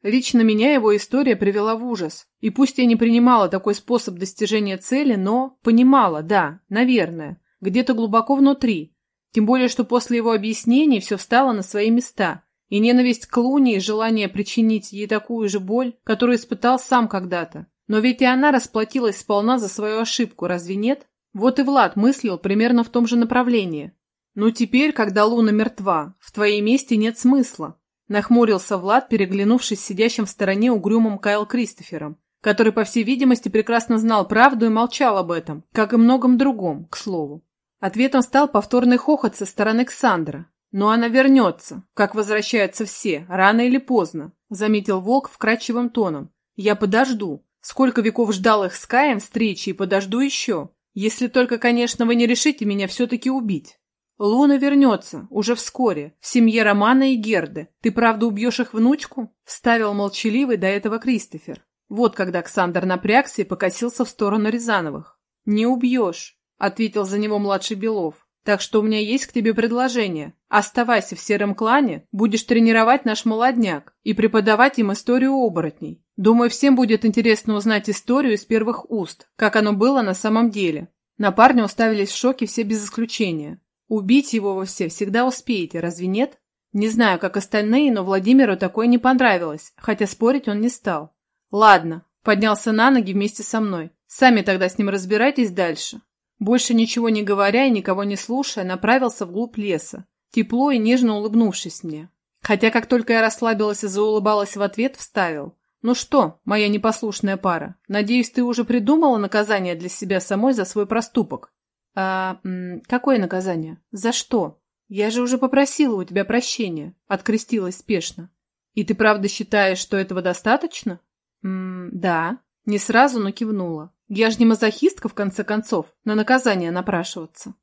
Лично меня его история привела в ужас. И пусть я не принимала такой способ достижения цели, но понимала, да, наверное, где-то глубоко внутри. Тем более, что после его объяснений все встало на свои места. И ненависть к Луне и желание причинить ей такую же боль, которую испытал сам когда-то. Но ведь и она расплатилась сполна за свою ошибку, разве нет? Вот и Влад мыслил примерно в том же направлении. «Ну теперь, когда Луна мертва, в твоей месте нет смысла», нахмурился Влад, переглянувшись с сидящим в стороне угрюмым Кайл Кристофером, который, по всей видимости, прекрасно знал правду и молчал об этом, как и многом другом, к слову. Ответом стал повторный хохот со стороны Ксандра. «Но она вернется, как возвращаются все, рано или поздно», заметил Волк вкрадчивым тоном. «Я подожду. Сколько веков ждал их с Каем встречи и подожду еще. Если только, конечно, вы не решите меня все-таки убить. Луна вернется, уже вскоре, в семье Романа и Герды. Ты правда убьешь их внучку? Вставил молчаливый до этого Кристофер. Вот когда Александр напрягся и покосился в сторону Рязановых. «Не убьешь», — ответил за него младший Белов. «Так что у меня есть к тебе предложение. Оставайся в сером клане, будешь тренировать наш молодняк и преподавать им историю оборотней. Думаю, всем будет интересно узнать историю из первых уст, как оно было на самом деле. На парня уставились в шоке все без исключения. Убить его вы все всегда успеете, разве нет? Не знаю, как остальные, но Владимиру такое не понравилось, хотя спорить он не стал. Ладно, поднялся на ноги вместе со мной. Сами тогда с ним разбирайтесь дальше. Больше ничего не говоря и никого не слушая, направился вглубь леса, тепло и нежно улыбнувшись мне. Хотя как только я расслабилась и заулыбалась в ответ, вставил. «Ну что, моя непослушная пара, надеюсь, ты уже придумала наказание для себя самой за свой проступок?» «А какое наказание? За что? Я же уже попросила у тебя прощения», — открестилась спешно. «И ты правда считаешь, что этого достаточно?» «М, да». Не сразу, но кивнула. «Я же не мазохистка, в конце концов, на наказание напрашиваться».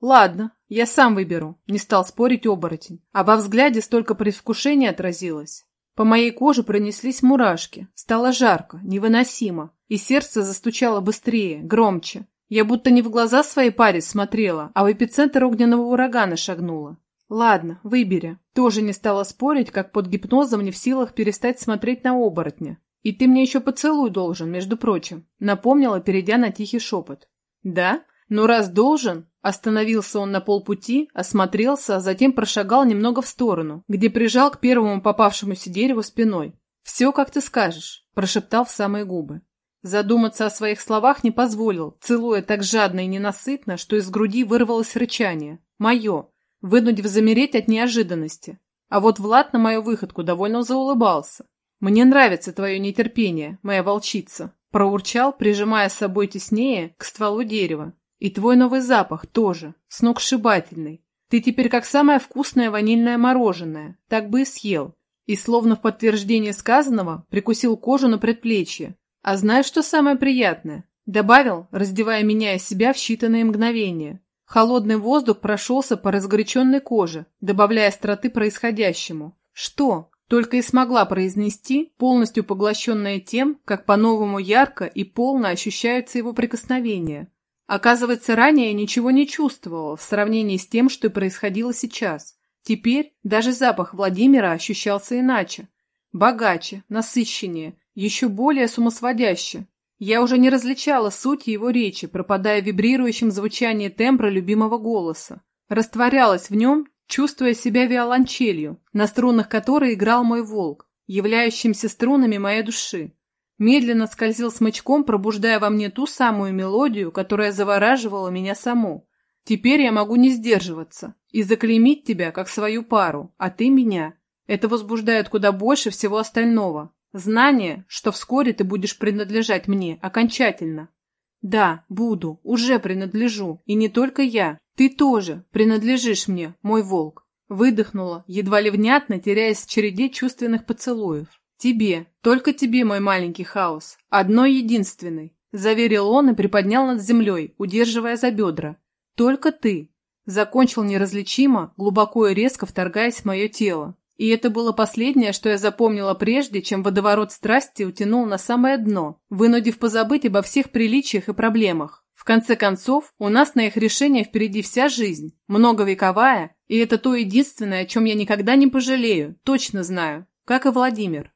«Ладно, я сам выберу», — не стал спорить оборотень, а во взгляде столько предвкушения отразилось. По моей коже пронеслись мурашки. Стало жарко, невыносимо. И сердце застучало быстрее, громче. Я будто не в глаза своей паре смотрела, а в эпицентр огненного урагана шагнула. Ладно, выбери. Тоже не стала спорить, как под гипнозом не в силах перестать смотреть на оборотня. И ты мне еще поцелуй должен, между прочим. Напомнила, перейдя на тихий шепот. Да? Ну раз должен, Остановился он на полпути, осмотрелся, а затем прошагал немного в сторону, где прижал к первому попавшемуся дереву спиной. «Все, как ты скажешь», – прошептал в самые губы. Задуматься о своих словах не позволил, целуя так жадно и ненасытно, что из груди вырвалось рычание. «Мое!» вынудив замереть от неожиданности. А вот Влад на мою выходку довольно заулыбался. «Мне нравится твое нетерпение, моя волчица», – проурчал, прижимая с собой теснее к стволу дерева. И твой новый запах тоже, сногсшибательный. Ты теперь как самое вкусное ванильное мороженое, так бы и съел. И словно в подтверждение сказанного прикусил кожу на предплечье. А знаешь, что самое приятное? Добавил, раздевая меня и себя в считанные мгновения. Холодный воздух прошелся по разгоряченной коже, добавляя остроты происходящему. Что? Только и смогла произнести, полностью поглощенная тем, как по-новому ярко и полно ощущаются его прикосновения. Оказывается, ранее я ничего не чувствовала в сравнении с тем, что происходило сейчас. Теперь даже запах Владимира ощущался иначе. Богаче, насыщеннее, еще более сумасводяще. Я уже не различала суть его речи, пропадая в вибрирующем звучании тембра любимого голоса. Растворялась в нем, чувствуя себя виолончелью, на струнах которой играл мой волк, являющимся струнами моей души. Медленно скользил смычком, пробуждая во мне ту самую мелодию, которая завораживала меня саму. Теперь я могу не сдерживаться и заклеймить тебя как свою пару, а ты меня. Это возбуждает куда больше всего остального. Знание, что вскоре ты будешь принадлежать мне окончательно. Да, буду, уже принадлежу, и не только я. Ты тоже принадлежишь мне, мой волк. Выдохнула, едва ли внятно, теряясь в череде чувственных поцелуев. «Тебе, только тебе, мой маленький хаос, одной единственной», заверил он и приподнял над землей, удерживая за бедра. «Только ты», закончил неразличимо, глубоко и резко вторгаясь в мое тело. И это было последнее, что я запомнила прежде, чем водоворот страсти утянул на самое дно, вынудив позабыть обо всех приличиях и проблемах. В конце концов, у нас на их решение впереди вся жизнь, многовековая, и это то единственное, о чем я никогда не пожалею, точно знаю, как и Владимир.